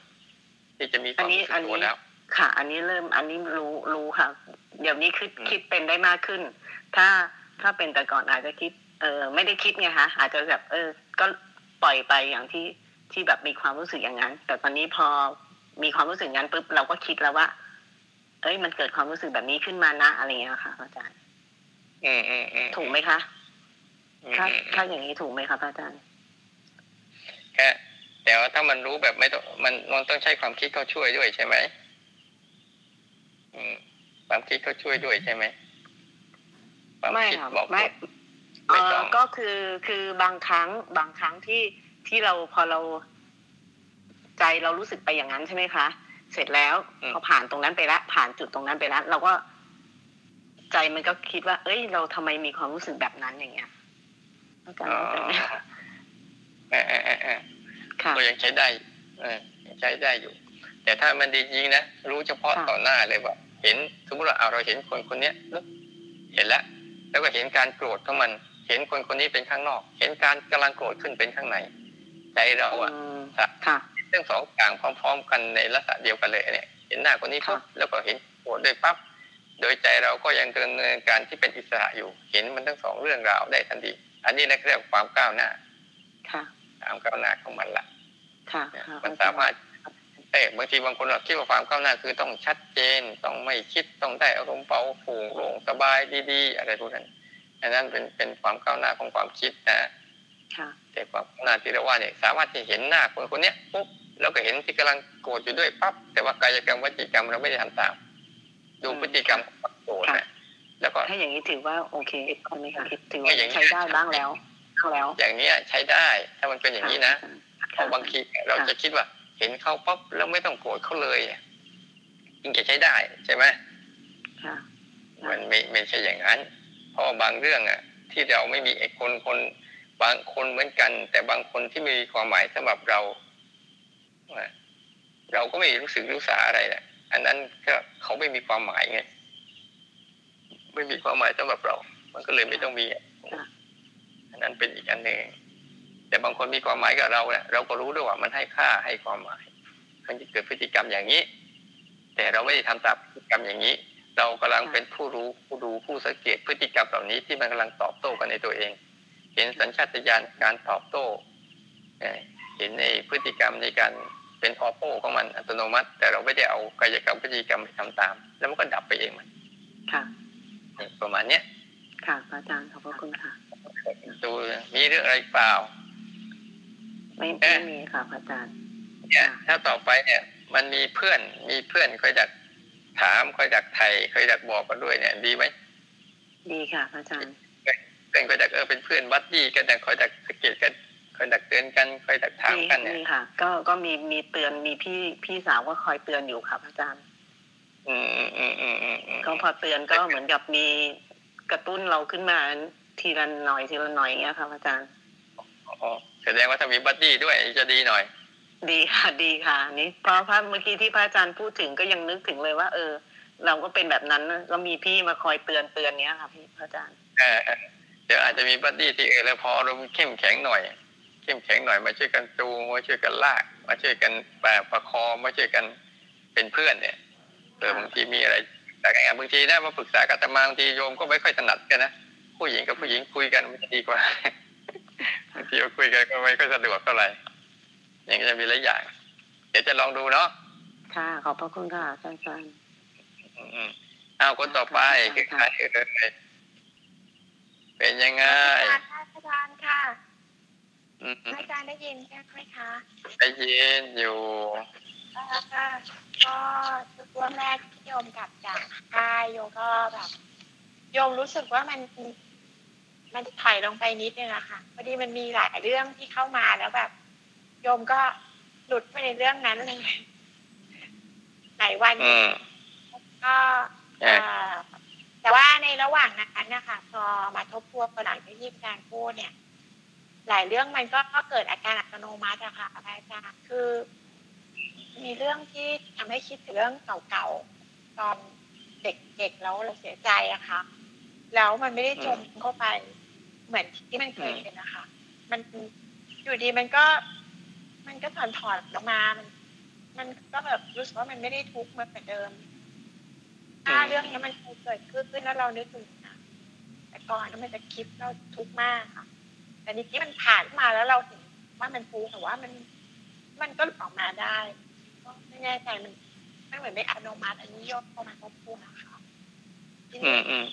ที่จะมีความรู้สึกตัวแล้วค่ะ อันนี้เริ่มอันนี้รู้รู้ค่ะ เดี๋ยวนี้คิดอืมคิดเป็นได้มากขึ้น ถ้าถ้าเป็นแต่ก่อนอาจจะคิด เออไม่ได้คิดไงคะอาจจะแบบเออ ก็ปล่อยไปอย่างที่ที่แบบมีความรู้สึกอย่างนั้น แต่ตอนนี้พอมีความรู้สึกอย่างนั้นปุ๊บเราก็คิดแล้วว่า เอ้ยมันเกิดความรู้สึกแบบนี้ขึ้นมานะอะไรอย่างเงี้ยค่ะอาจารย์อืมอืมอืมถูกไหมคะอืมถ้าอืมถ้าอย่างนี้ถูกไหมครับอาจารย์แค่ แต่ว่าถ้ามันรู้แบบไม่ต้องมันมันต้องใช้ความคิดเข้าช่วยด้วยใช่ไหมอืมความคิดเข้าช่วยด้วยใช่ไหมความไม่คิดค่ะบอกไม่หมดเอไม่อต้องก็คือคือบางครั้งบางครั้งที่ที่เราพอเราใจเรารู้สึกไปอย่างนั้นใช่ไหมคะ เสร็จแล้วพอผ่านตรงนั้นไปแล้วผ่านจุดตรงนั้นไปแล้วเราก็ใจมันก็คิดว่า เอ้ย เราทำไมมีความรู้สึกแบบนั้นอย่างเงี้ยอาจารย์อ๋อเข้าใจไหม เออเออเออเออค่ะก็ยังใช้ได้เออยังใช้ได้อยู่ แต่ถ้ามันดีจริงนะรู้เฉพาะค่ะต่อหน้าเลยว่าเห็นสมมติว่าเอาเราเห็นคนคนเนี้ยแล้วเห็นแล้วแล้วก็เห็นการโกรธของมัน เห็นคนคนนี้เป็นข้างนอก เห็นการกำลังโกรธขึ้นเป็นข้างในใจเราอะอืมค่ะค่ะเรื่องสองอย่างพร้อม ๆ กันในลักษณะเดียวกันเลยเนี่ย เห็นหน้าคนนี้ปุ๊บค่ะแล้วก็เห็นโกรธด้วยปั๊บโดยใจเราก็ยังดำเนินการที่เป็นอิสระอยู่ เห็นมันทั้งสองเรื่องราวได้ทันทีอันนี้เรียกว่าความก้าวหน้าค่ะ ความก้าวหน้าของมันละค่ะเนี่ยค่ะมันสามารถเอ้บางทีบางคนเราคิดว่าความก้าวหน้าคือต้องชัดเจนต้องไม่คิดต้องได้อารมณ์เบาโปร่งโล่งสบายดี ๆ อะไรพวกนั้นอันนั้นเป็นเป็นความก้าวหน้าของความคิดนะค่ะแต่ความก้าวหน้าที่เราว่าเนี่ยสามารถที่เห็นหน้าคนคนเนี้ยปุ๊บแล้วก็เห็นที่กำลังโกรธอยู่ด้วยปั๊บแต่ว่ากายกรรมวจีกรรมเราไม่ได้ทำตาม ดูอืมพฤติกรรมของความโกรธค่ะนะแล้วก็ถ้าอย่างนี้ถือว่าโอเคใช่ไหมคะถือไม่ว่าอย่างนี้ใช้ได้บ้างแล้วเข้า แล้ว อย่างเนี้ยใช้ได้ถ้ามันเป็นอย่างนี้นะเพราะบางทีเราจะคิดว่า เห็นเขาปั๊บแล้วไม่ต้องโกรธเขาเลยยิ่งจะใช้ได้ใช่ไหมค่ะมันไม่ไม่ใช่อย่างนั้นเพราะว่าบางเรื่องอะ ที่เราไม่มีไอ้คนคนบางคนเหมือนกัน แต่บางคนที่ไม่มีความหมายสำหรับเราอะเราก็ไม่รู้สึกรู้สาอะไรแหละอันนั้นก็เขาไม่มีความหมายไงไม่มีความหมายสำหรับเรา มันก็เลยไม่ต้องมีอะค่ะอั นนั้นเป็นอีกอันหนึ่งแต่บางคนมีความหมายกับเราเนี่ยเราก็รู้ด้วยว่ามันให้ค่าให้ความหมายมันจะเกิดพฤติกรรมอย่างนี้ แต่เราไม่ได้ทำตามพฤติกรรมอย่างนี้ เรากำลังเป็นผู้รู้ผู้ดูผู้สังเกตพฤติกรรมเหล่านี้ที่มันกำลังตอบโต้กันในตัวเอง เห็นสัญชาตญาณการตอบโต้เอ่อเห็นในพฤติกรรมในการเป็นออโต้ของมันอัตโนมัติ แต่เราไม่ได้เอากายกรรมพฤติกรรมไปทำตาม แล้วมันก็ดับไปเองมัน ค่ะ ประมาณเนี้ยค่ะพระอาจารย์ขอบพระคุณค่ะ ดูมีเรื่องอะไรเปล่า ไม่เอ๊ะไม่มีค่ะพระอาจารย์เนี่ยค่ะถ้าต่อไปเนี่ย มันมีเพื่อนมีเพื่อนคอยดักถามคอยดักทายคอยดักบอกกันด้วยเนี่ยดีไหมดีค่ะพระอาจารย์เพื่อนคอยดักเออเป็นเพื่อน buddy กันแต่คอยดักสังเกตกันคอยดักเตือนกันคอยดักถามมีกันเนี่ยมีค่ะ ก็ก็มีมีเตือนมีพี่พี่สาวก็คอยเตือนอยู่ค่ะพระอาจารย์อืมอืมอืมอืมอืมอืมก็พอเตือนก็เหมือนกับมีกระตุ้นเราขึ้นมา ทีละหน่อยทีละหน่อยอย่างเงี้ยค่ะพระอาจารย์อ๋อแสดงว่าถ้ามี buddy ด้วยจะดีหน่อย ดีค่ะดีค่ะ นี่เพราะพระเมื่อกี้ที่พระอาจารย์พูดถึงก็ยังนึกถึงเลยว่า เออ เราก็เป็นแบบนั้นก็มีพี่มาคอยเตือนเตือนเนี้ยค่ะพี่พระอาจารย์เออเออเดี๋ยวอาจจะมี buddy ที่เออแล้วพออารมณ์เข้มแข็งหน่อย เข้มแข็งหน่อยมาช่วยกันจูงมาช่วยกันลากมาช่วยกันแปะประคองมาช่วยกันเป็นเพื่อนเนี่ยเออบางทีมีอะไรแต่ไงบางทีนะมาปรึกษากับอาตมาบางทีโยมก็ไม่ค่อยถนัดกันนะ ผู้หญิงกับผู้หญิงคุยกันมันจะดีกว่าบางทีก็คุยกันก็ไม่ค่อยสะดวกเท่าไหร่อย่างนี้จะมีหลายอย่าง เดี๋ยวจะลองดูเนาะค่ะขอบพระคุณค่ะอาจารย์อืมๆเอาคนต่อไปคือใครเอ่ยเป็นยังไงอาจารย์อาจารย์ค่ะอืมอาจารย์ได้ยินใช่ไหมคะ ได้ยินอยู่เอ่อก็ช่วงแรกที่โยมกลับจากค่ายโยมก็แบบโยมรู้สึกว่ามัน มันถอยลงไปนิดนึงอะค่ะพอดีมันมีหลายเรื่องที่เข้ามาแล้วแบบ โยมก็หลุดไปในเรื่องนั้นเลยหลายวันอืมก็เอ่อเอ่อแต่ว่าในระหว่างนั้นนะคะพอมาทบทวนหลังจากที่อาจารย์พูดเนี่ย หลายเรื่องมันก็เกิดอาการอัตโนมัติอะค่ะอาจารย์คือ มีเรื่องที่ทำให้คิดถึงเรื่องเก่าๆตอนเด็กๆแล้วเราเสียใจอะค่ะแล้วมันไม่ได้จมเข้าไป เหมือนที่มันเคยเป็นนะคะ มันอยู่ดีมันก็ มันก็ถอนถอนๆออกมา มัน มันก็แบบรู้สึกว่ามันไม่ได้ทุกข์เหมือนเดิม ถ้าเรื่องนี้มันเคยเกิดขึ้นแล้วเรานึกถึงนะแต่ก่อนมันจะคิดเราทุกข์มากค่ะ แต่นี้ที่มันผ่านมาแล้วเราเห็นว่ามันทุกข์แต่ว่ามัน มันก็หลุดออกมาได้ก็ไม่แน่ใจมันมันเหมือนไม่อัตโนมัติอันนี้โยมเข้ามาทบทวนนะคะทีอืนี้มอืม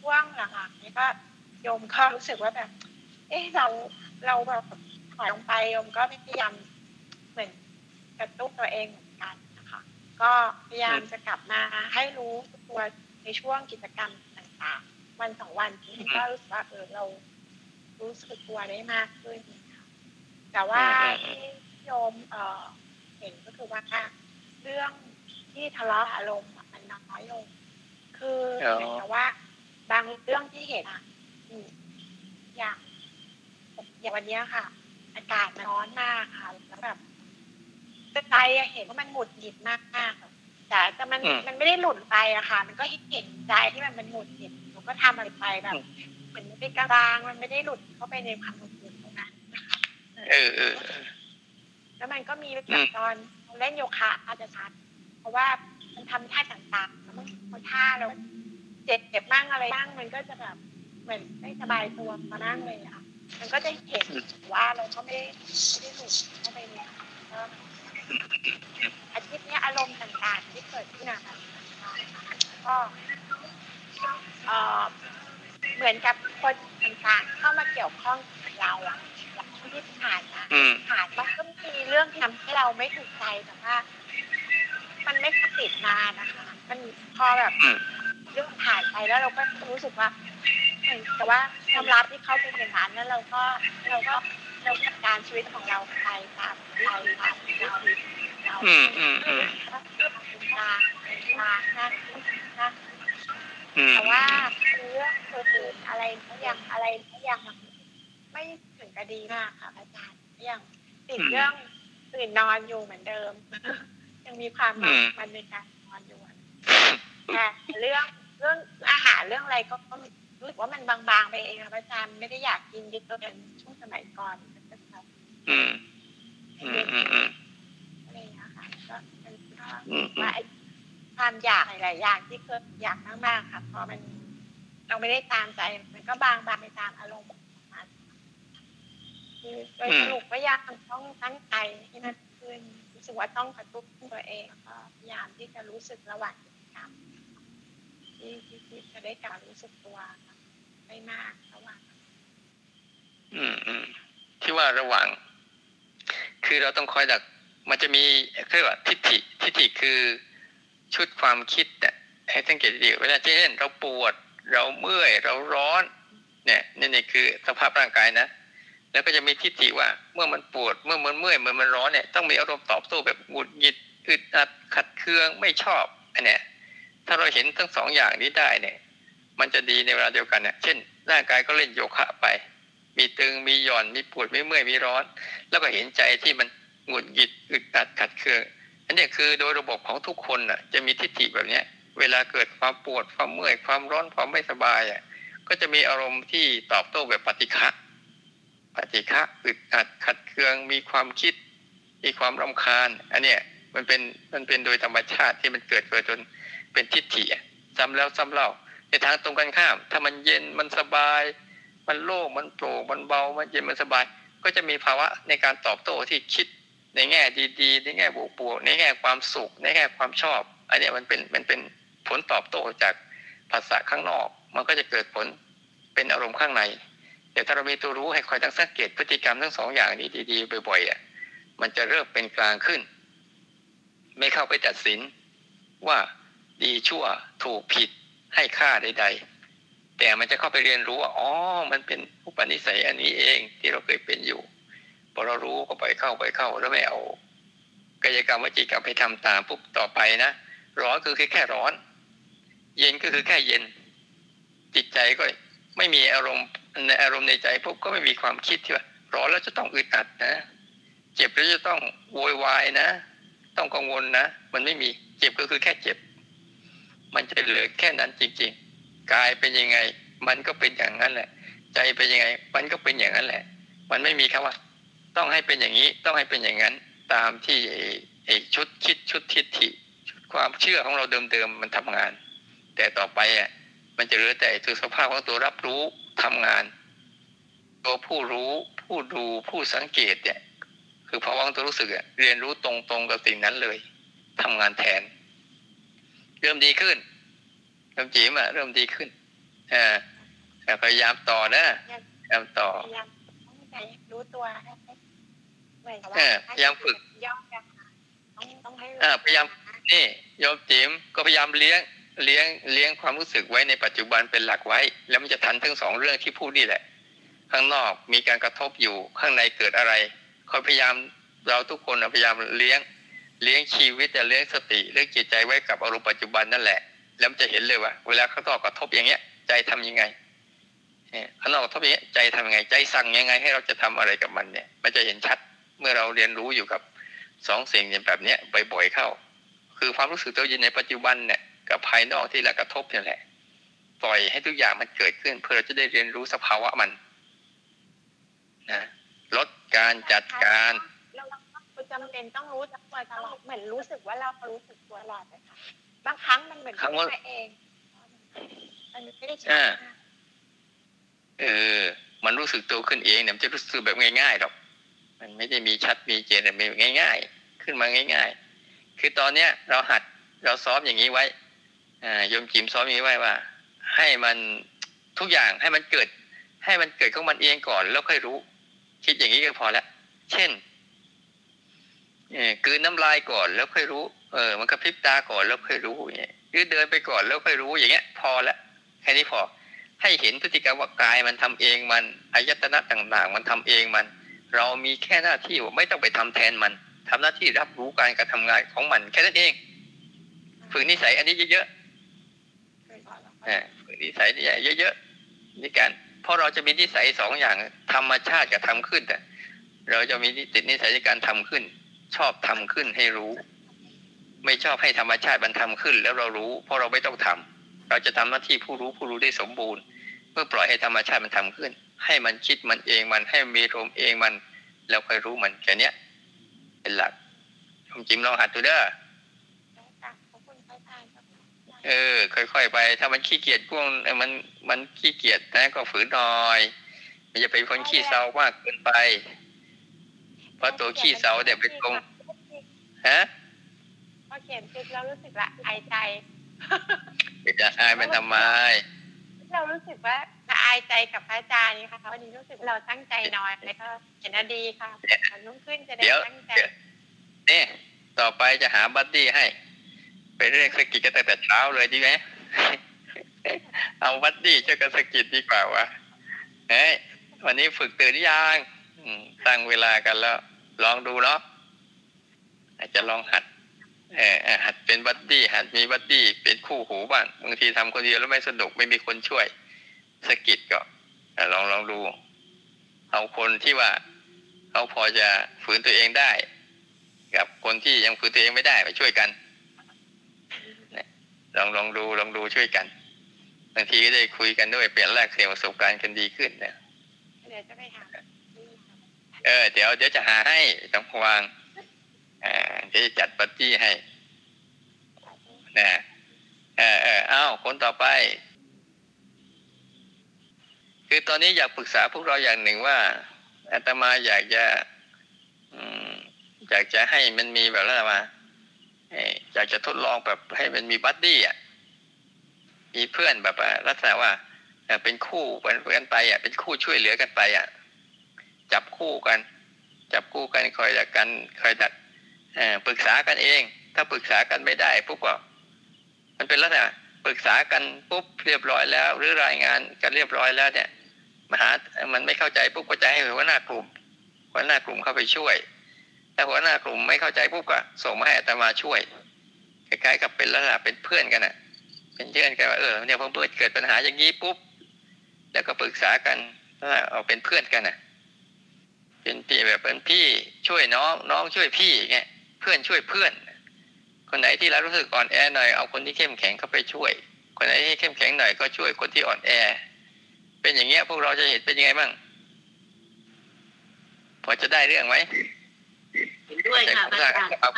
ช่วงหลังๆนี่ก็ โยมก็รู้สึกว่าแบบ เอ๊ะเราเราแบบถอยลงไปโยมก็พยายามเหมือนกระตุ้นตัวเองเหมือนกันนะคะ ก็พยายามจะกลับมาให้รู้ตัวในช่วงกิจกรรมต่างๆ วันสองวันนี้ก็รู้สึกว่าเออเรารู้สึกตัวได้มากขึ้นค่ะแต่ว่าที่โยมเอ่อเห็นก็คือว่าเรื่องที่ทะเลาะอารมณ์อะมันน้อยลง คือเหมือนกับว่า บางเรื่องที่เห็นอะ อืมอย่างอย่างวันเนี้ยค่ะ อากาศมันร้อนมากค่ะแล้วแบบใจอะเห็นว่ามันหงุดหงิดมากมากๆอะแต่แต่มันอืมมันไม่ได้หลุดไปอะค่ะ มันก็เห็นใจที่มันเป็นหงุดหงิดหนูก็ทำอะไรไปแบบอืมเหมือนมันเป็นกลางๆมันไม่ได้หลุดเข้าไปในความหงุดหงิดตรงนั้นนะคะเออเออเออแล้วมันก็มีแบอืบมตอนเล่นโยคะอาจจะชัด เพราะว่ามันทำท่าต่างๆแล้วมันท่าแล้วเจ็บเจ็บบ้างอะไรบ้างมันก็จะแบบ เหมือนไม่สบายตัวมานั่งเลยอะค่ะ มันก็จะเห็นว่าเราก็ไม่ได้ไม่ได้หลุดเข้าไปในก็อาทิตย์เนี้ยอารมณ์ต่างๆที่เกิดขึ้นนะคะก็เอ่อเหมือนกับคนต่างๆเข้ามาเกี่ยวข้องกับเราอะอย่างที่ผ่านมาอืมผ่านมันก็มีเรื่องที่ทำให้เราไม่ถูกใจแต่ว่า มันไม่ติดนานนะคะ มันพอแบบอืมเรื่องผ่านไปแล้วเราก็รู้สึกว่า เหมือนกับว่าความลับที่เขาเป็นอย่างนั้นแล้วเราก็เราก็เราจัดการชีวิตของเราไปตามวิธีตามวิธีเราอืมอืมอืมก็เป็นกลางเป็นกลางนะนะอืมแต่ว่าเรื่องอื่นๆอะไรก็ยังอะไรก็ยังไม่ถึงกระดีมากค่ะอาจารย์ก็ยังติดเรื่องตื่นนอนอยู่เหมือนเดิม ยังมีความหมันมันในการนอนอยู่อะแต่เรื่องเรื่องอาหารเรื่องอะไรก็ก็ รู้สึกว่ามันบางๆไปเองค่ะอาจารย์ไม่ได้อยากกินเยอะเหมือนช่วงสมัยก่อนก็แบบอืมอืมอืมอืมอะไรอย่างเงี้ยค่ะก็มันก็อืมอืว่ามไอ้ความอยากหลายๆอย่างที่เคยอยากมากๆค่ะพอมันเราไม่ได้ตามใจ มันก็บางบางไปตามอารมณ์ของมันคือโดยสรุปก็ยังต้องตั้งใจให้มันขึ้นรู้สึกว่าต้องกระตุ้นตัวเองแล้วก็พยายามที่จะรู้สึกระหว่างกิจกรรม ที่ที่ที่จะได้การรู้สึกตัวไม่มากระหว่างอืมอืมที่ว่าระหว่าง คือเราต้องคอยดัก มันจะมีเรียกว่าทิฏฐิทิฏฐิคือชุดความคิดเนี่ยให้สังเกตดีเวลาเช่นเราปวด เราเมื่อยเราร้อน เนี่ยนี่นี่คือสภาพร่างกายนะแล้วก็จะมีทิฏฐิว่าเมื่อมันปวดเมื่อมันเมื่อยเมื่อมันร้อนเนี่ยต้องมีอารมณ์ตอบโต้แบบหงุดหงิดอึดอัดขัดเคืองไม่ชอบอันเนี้ย ถ้าเราเห็นทั้งสองอย่างนี้ได้เนี่ย มันจะดีในเวลาเดียวกันเนี่ย เช่น ร่างกายก็เล่นโยคะไป มีตึงมีหย่อนมีปวดมีเมื่อยมีร้อน แล้วก็เห็นใจที่มันหงุดหงิดอึดอัดขัดเคืองอันนี้คือโดยระบบของทุกคนน่ะ จะมีทิฏฐิแบบเนี้ย เวลาเกิดความปวดความเมื่อยความร้อนความไม่สบายอะก็จะมีอารมณ์ที่ตอบโต้แบบปฏิฆะปฏิฆะอึดอัดขัดเคือง มีความคิด มีความรำคาญ อันเนี้ยมันเป็นมันเป็นโดยธรรมชาติที่มันเกิดเกิดจน เป็นทิฏฐิซ้ำแล้วซ้ำเล่า ในทางตรงกันข้าม ถ้ามันเย็นมันสบาย มันโล่งมันโปร่งมันเบามันเย็นมันสบาย ก็จะมีภาวะในการตอบโต้ที่คิดในแง่ดีๆ ในแง่บวกๆในแง่ความสุข ในแง่ความชอบ อันนี้มันเป็นมันเป็นผลตอบโต้จากภาษาข้างนอก มันก็จะเกิดผลเป็นอารมณ์ข้างในเดี๋ยวถ้าเรามีตัวรู้ให้คอยตั้งสังเกตพฤติกรรมทั้งสองอย่างนี้ดีๆบ่อยๆอะมันจะเริ่มเป็นกลางขึ้น ไม่เข้าไปตัดสินว่า ดีชั่วถูกผิดให้ค่าใด ๆ แต่มันจะเข้าไปเรียนรู้ว่าอ๋อมันเป็นอุปนิสัยอันนี้เองที่เราเคยเป็นอยู่พอเรารู้ก็ไปเข้าไปเข้าแล้วไม่เอากายกรรมวจีกรรมไปทำตามปุ๊บต่อไปนะร้อนคือแค่ร้อน เย็นก็คือแค่เย็น จิตใจก็ไม่มีอารมณ์ในอารมณ์ในใจปุ๊บก็ไม่มีความคิดที่ว่าร้อนแล้วจะต้องอึดอัดนะเจ็บแล้วจะต้องโวยวายนะ ต้องกังวลนะ มันไม่มีเจ็บก็คือแค่เจ็บ มันจะเหลือแค่นั้นจริงๆ กายเป็นยังไง มันก็เป็นอย่างนั้นแหละ ใจเป็นยังไง มันก็เป็นอย่างนั้นแหละ มันไม่มีคำว่า ต้องให้เป็นอย่างนี้ต้องให้เป็นอย่างนั้น ตามที่ไอ้ชุดคิดชุดทิฏฐิชุดความเชื่อของเราเดิมๆมันทำงาน แต่ต่อไปอะมันจะเหลือแต่ตัวสภาพของตัวรับรู้ทำงาน ตัวผู้รู้ผู้ดูผู้สังเกตเนี่ยคือภาวะของตัวรู้สึกอะเรียนรู้ตรงๆกับสิ่งนั้นเลยทำงานแทน เริ่มดีขึ้นเริ่มจีมอะเริ่มดีขึ้นอ่าแต่พยายามต่อนะพยายามต่อพยายามต้องใจรู้ตัวให้เหมือนกับว่าเออพยายามฝึกย่อมอะค่ะต้องต้องให้รู้อ่าพยายามนี่โยมจิ๋มก็พยายามเลี้ยงเลี้ยงเลี้ยงความรู้สึกไว้ในปัจจุบันเป็นหลักไว้ แล้วมันจะทันทั้งสองเรื่องที่พูดนี่แหละ ข้างนอกมีการกระทบอยู่ข้างในเกิดอะไรคอยพยายามเราทุกคนน่ะพยายามเลี้ยง เลี้ยงชีวิตแต่เลี้ยงสติเลี้ยงจิตใจไว้กับอารมณ์ปัจจุบันนั่นแหละ แล้วมันจะเห็นเลยว่า เวลาข้างนอกกระทบอย่างเงี้ย ใจทำยังไงเนี่ยข้างนอกกระทบอย่างเงี้ยใจทำยังไง ใจสั่งยังไง ให้เราจะทำอะไรกับมันเนี่ย มันจะเห็นชัดเมื่อเราเรียนรู้อยู่กับสองสิ่งอย่างแบบเนี้ยบ่อยๆเข้า คือความรู้สึกตัวยู่ในปัจจุบันเนี่ยกับภายนอกที่เรากระทบนี่แหละปล่อยให้ทุกอย่างมันเกิดขึ้น เพื่อเราจะได้เรียนรู้สภาวะมันนะลดการจัดการ เราเราจำเป็นต้องรู้ตัวตลอดเหมือนรู้สึกว่าเรารู้สึกตัวตลอดเลยค่ะบางครั้งมันเหมือนครั้งว่าไม่เองมันไม่ได้ใช่อ่าเออ มันรู้สึกตัวขึ้นเองเนี่ยมันจะรู้สึกแบบง่ายๆหรอก มันไม่ได้มีชัดมีเจนแบบง่าย ๆ ขึ้นมาง่าย ๆ คือตอนเนี้ย เราหัดเราซ้อมอย่างนี้ไว้อ่าโยมจิมซ้อมอย่างนี้ไว้ว่า ให้มันทุกอย่างให้มันเกิด ให้มันเกิดของมันเองก่อนแล้วค่อยรู้ คิดอย่างนี้ก็พอแล้วเช่น เออกลืนน้ำลายก่อนแล้วค่อยรู้ เออ มันกระพริบตาก่อนแล้วค่อยรู้อย่างเงี้ยหรือเดินไปก่อนแล้วค่อยรู้อย่างเงี้ย พอละแค่นี้พอ ให้เห็นพฤติกรรมว่ากายมันทำเองมันอายตนะต่างๆ มันทำเองมัน เรามีแค่หน้าที่ว่าไม่ต้องไปทำแทนมันทำหน้าที่รับรู้การกระทำงานของมัน แค่นั้นเองฝึกนิสัยอันนี้เยอะๆอ่าฝึกนิสัยนี่เยอะๆนี่การเพราะเราจะมีนิสัยสองอย่างธรรมชาติกับทำขึ้นแต่เราจะมีติดนิสัยในการทำขึ้น ชอบทำขึ้นให้รู้ ไม่ชอบให้ธรรมชาติมันทำขึ้น แล้วเรารู้ เพราะเราไม่ต้องทำเราจะทำหน้าที่ผู้รู้ผู้รู้ได้สมบูรณ์ เมื่อปล่อยให้ธรรมชาติมันทำขึ้น ให้มันคิดมันเองมันให้มันมีลมณ์เองมัน แล้วค่อยรู้มันแค่เนี้ยเป็นหลักผมจิมลองหัดดูเด้อขอบคุณพระอาจารย์ครับเออ ค่อยๆไป ถ้ามันขี้เกียจพ่วงเออมันมันขี้เกียจนะก็ฝืนหน่อย มันจะเป็นคนขี้เศร้ามากเกินไป เพราะตัวขี้เศร้าเนี่ยเป็นตรงฮะพอเขียนติดเรารู้สึกละอายใจเดี๋ยวจะอายมันทำไม เรารู้สึกว่าละอายใจกับพระอาจารย์นี่ค่ะวันนี้รู้สึกเราตั้งใจน้อยแล้วก็เห็นว่าดีค่ะวันรุ่งขึ้นจะได้เดี๋ยวตั้งใจเดี๋ยวนี่ต่อไปจะหา buddy ให้ ไปเรียกสะกิดกันตั้งแต่เช้าเลยดีไหมเอา buddy ช่วยกันสะกิดดีกว่าวะเฮ้ยวันนี้ฝึกตื่นหรือยังอืมตั้งเวลากันแล้ว ลองดูเนาะอาจจะลองหัดเออหัดเป็น buddy หัดมี buddy เป็นคู่หูบ้างบางทีทำคนเดียวแล้วไม่สนุกไม่มีคนช่วยสกิดก็ลองลองดู เอาคนที่ว่าเขาพอจะฝืนตัวเองได้ กับคนที่ยังฝืนตัวเองไม่ได้ไปช่วยกันลองลองดูลองดูช่วยกันบางทีก็ได้คุยกันด้วยเปลี่ยนแลกเปลี่ยประสบการณ์กันดีขึ้นนะเดี๋ยวจะไปหา เออเดี๋ยวเดี๋ยวจะหาให้ต้องห่วงอ่าเดี๋ยวจะจัดปาร์ตี้ให้นะเออเออเอ้าคนต่อไป คือตอนนี้อยากปรึกษาพวกเราอย่างหนึ่งว่าอาตมาอยากจะอยากจะให้มันมีแบบอะไรมาอยากจะทดลองแบบให้มันมีบัดดี้อะ มีเพื่อนแบบว่าลักษณะว่าเป็นคู่กันกันไปอะ เป็นคู่ช่วยเหลือกันไปอะ จับคู่กัน จับคู่กันคอยดักกันคอยดักปรึกษากันเอง ถ้าปรึกษากันไม่ได้ปุ๊บก็มันเป็นลักษณะปรึกษากันปุ๊บเรียบร้อยแล้ว หรือรายงานกันเรียบร้อยแล้วเนี่ยมหา มันไม่เข้าใจปุ๊บก็จะให้หัวหน้ากลุ่มหัวหน้ากลุ่มเข้าไปช่วยถ้าหัวหน้ากลุ่มไม่เข้าใจปุ๊บก็ส่งมาให้อาตมาช่วยคล้ายๆกับเป็นลักษณะเป็นเพื่อนกันอะ เป็นเพื่อนกันว่าเออเนี่ยเพอเกิดปัญหาอย่างนี้ปุ๊บแล้วก็ปรึกษากันเอาเป็นเพื่อนกันอะ เป็นพี่แบบเป็นพี่ช่วยน้องน้องช่วยพี่อย่างเงี้ยเพื่อนช่วยเพื่อน คนไหนที่เรารู้สึกอ่อนแอหน่อยเอาคนที่เข้มแข็งเข้าไปช่วย คนไหนที่เข้มแข็งหน่อยก็ช่วยคนที่อ่อนแอ เป็นอย่างเงี้ยพวกเราจะเห็นเป็นยังไงบ้างพอจะได้เรื่องไหมเห็นด้วยค่ะพระอาจารย์เอา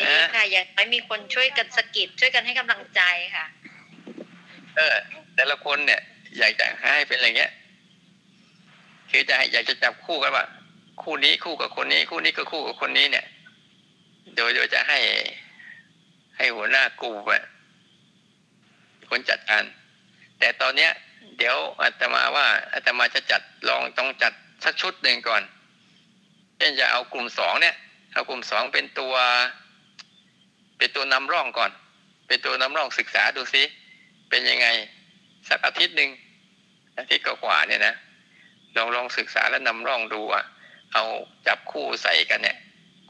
ดีค่ะอย่างน้อยมีคนช่วยกันสะกิดช่วยกันให้กำลังใจค่ะ เออ แต่ละคนเนี่ย อยากจะให้เป็นอะไรเงี้ยคือจะให้อยากจะจับคู่กันว่า คู่นี้คู่กับคนนี้ คู่นี้ก็คู่กับคนนี้เนี่ยโดยโดยจะให้ ให้หัวหน้ากลุ่มคนจัดการแต่ตอนเนี้ย เดี๋ยวอาตมาว่าอาตมาจะจัดลองต้องจัดสักชุดหนึ่งก่อนเช่นจะเอากลุ่มสองเนี่ยเอากลุ่มสองเป็นตัว เป็นตัวนำร่องก่อน เป็นตัวนำร่องศึกษาดูซิเป็นยังไงสักอาทิตย์หนึ่งอาทิตย์กว่าเนี่ยนะลองลองศึกษาแล้วนำร่องดูอะ เอาจับคู่ใส่กันเนี่ย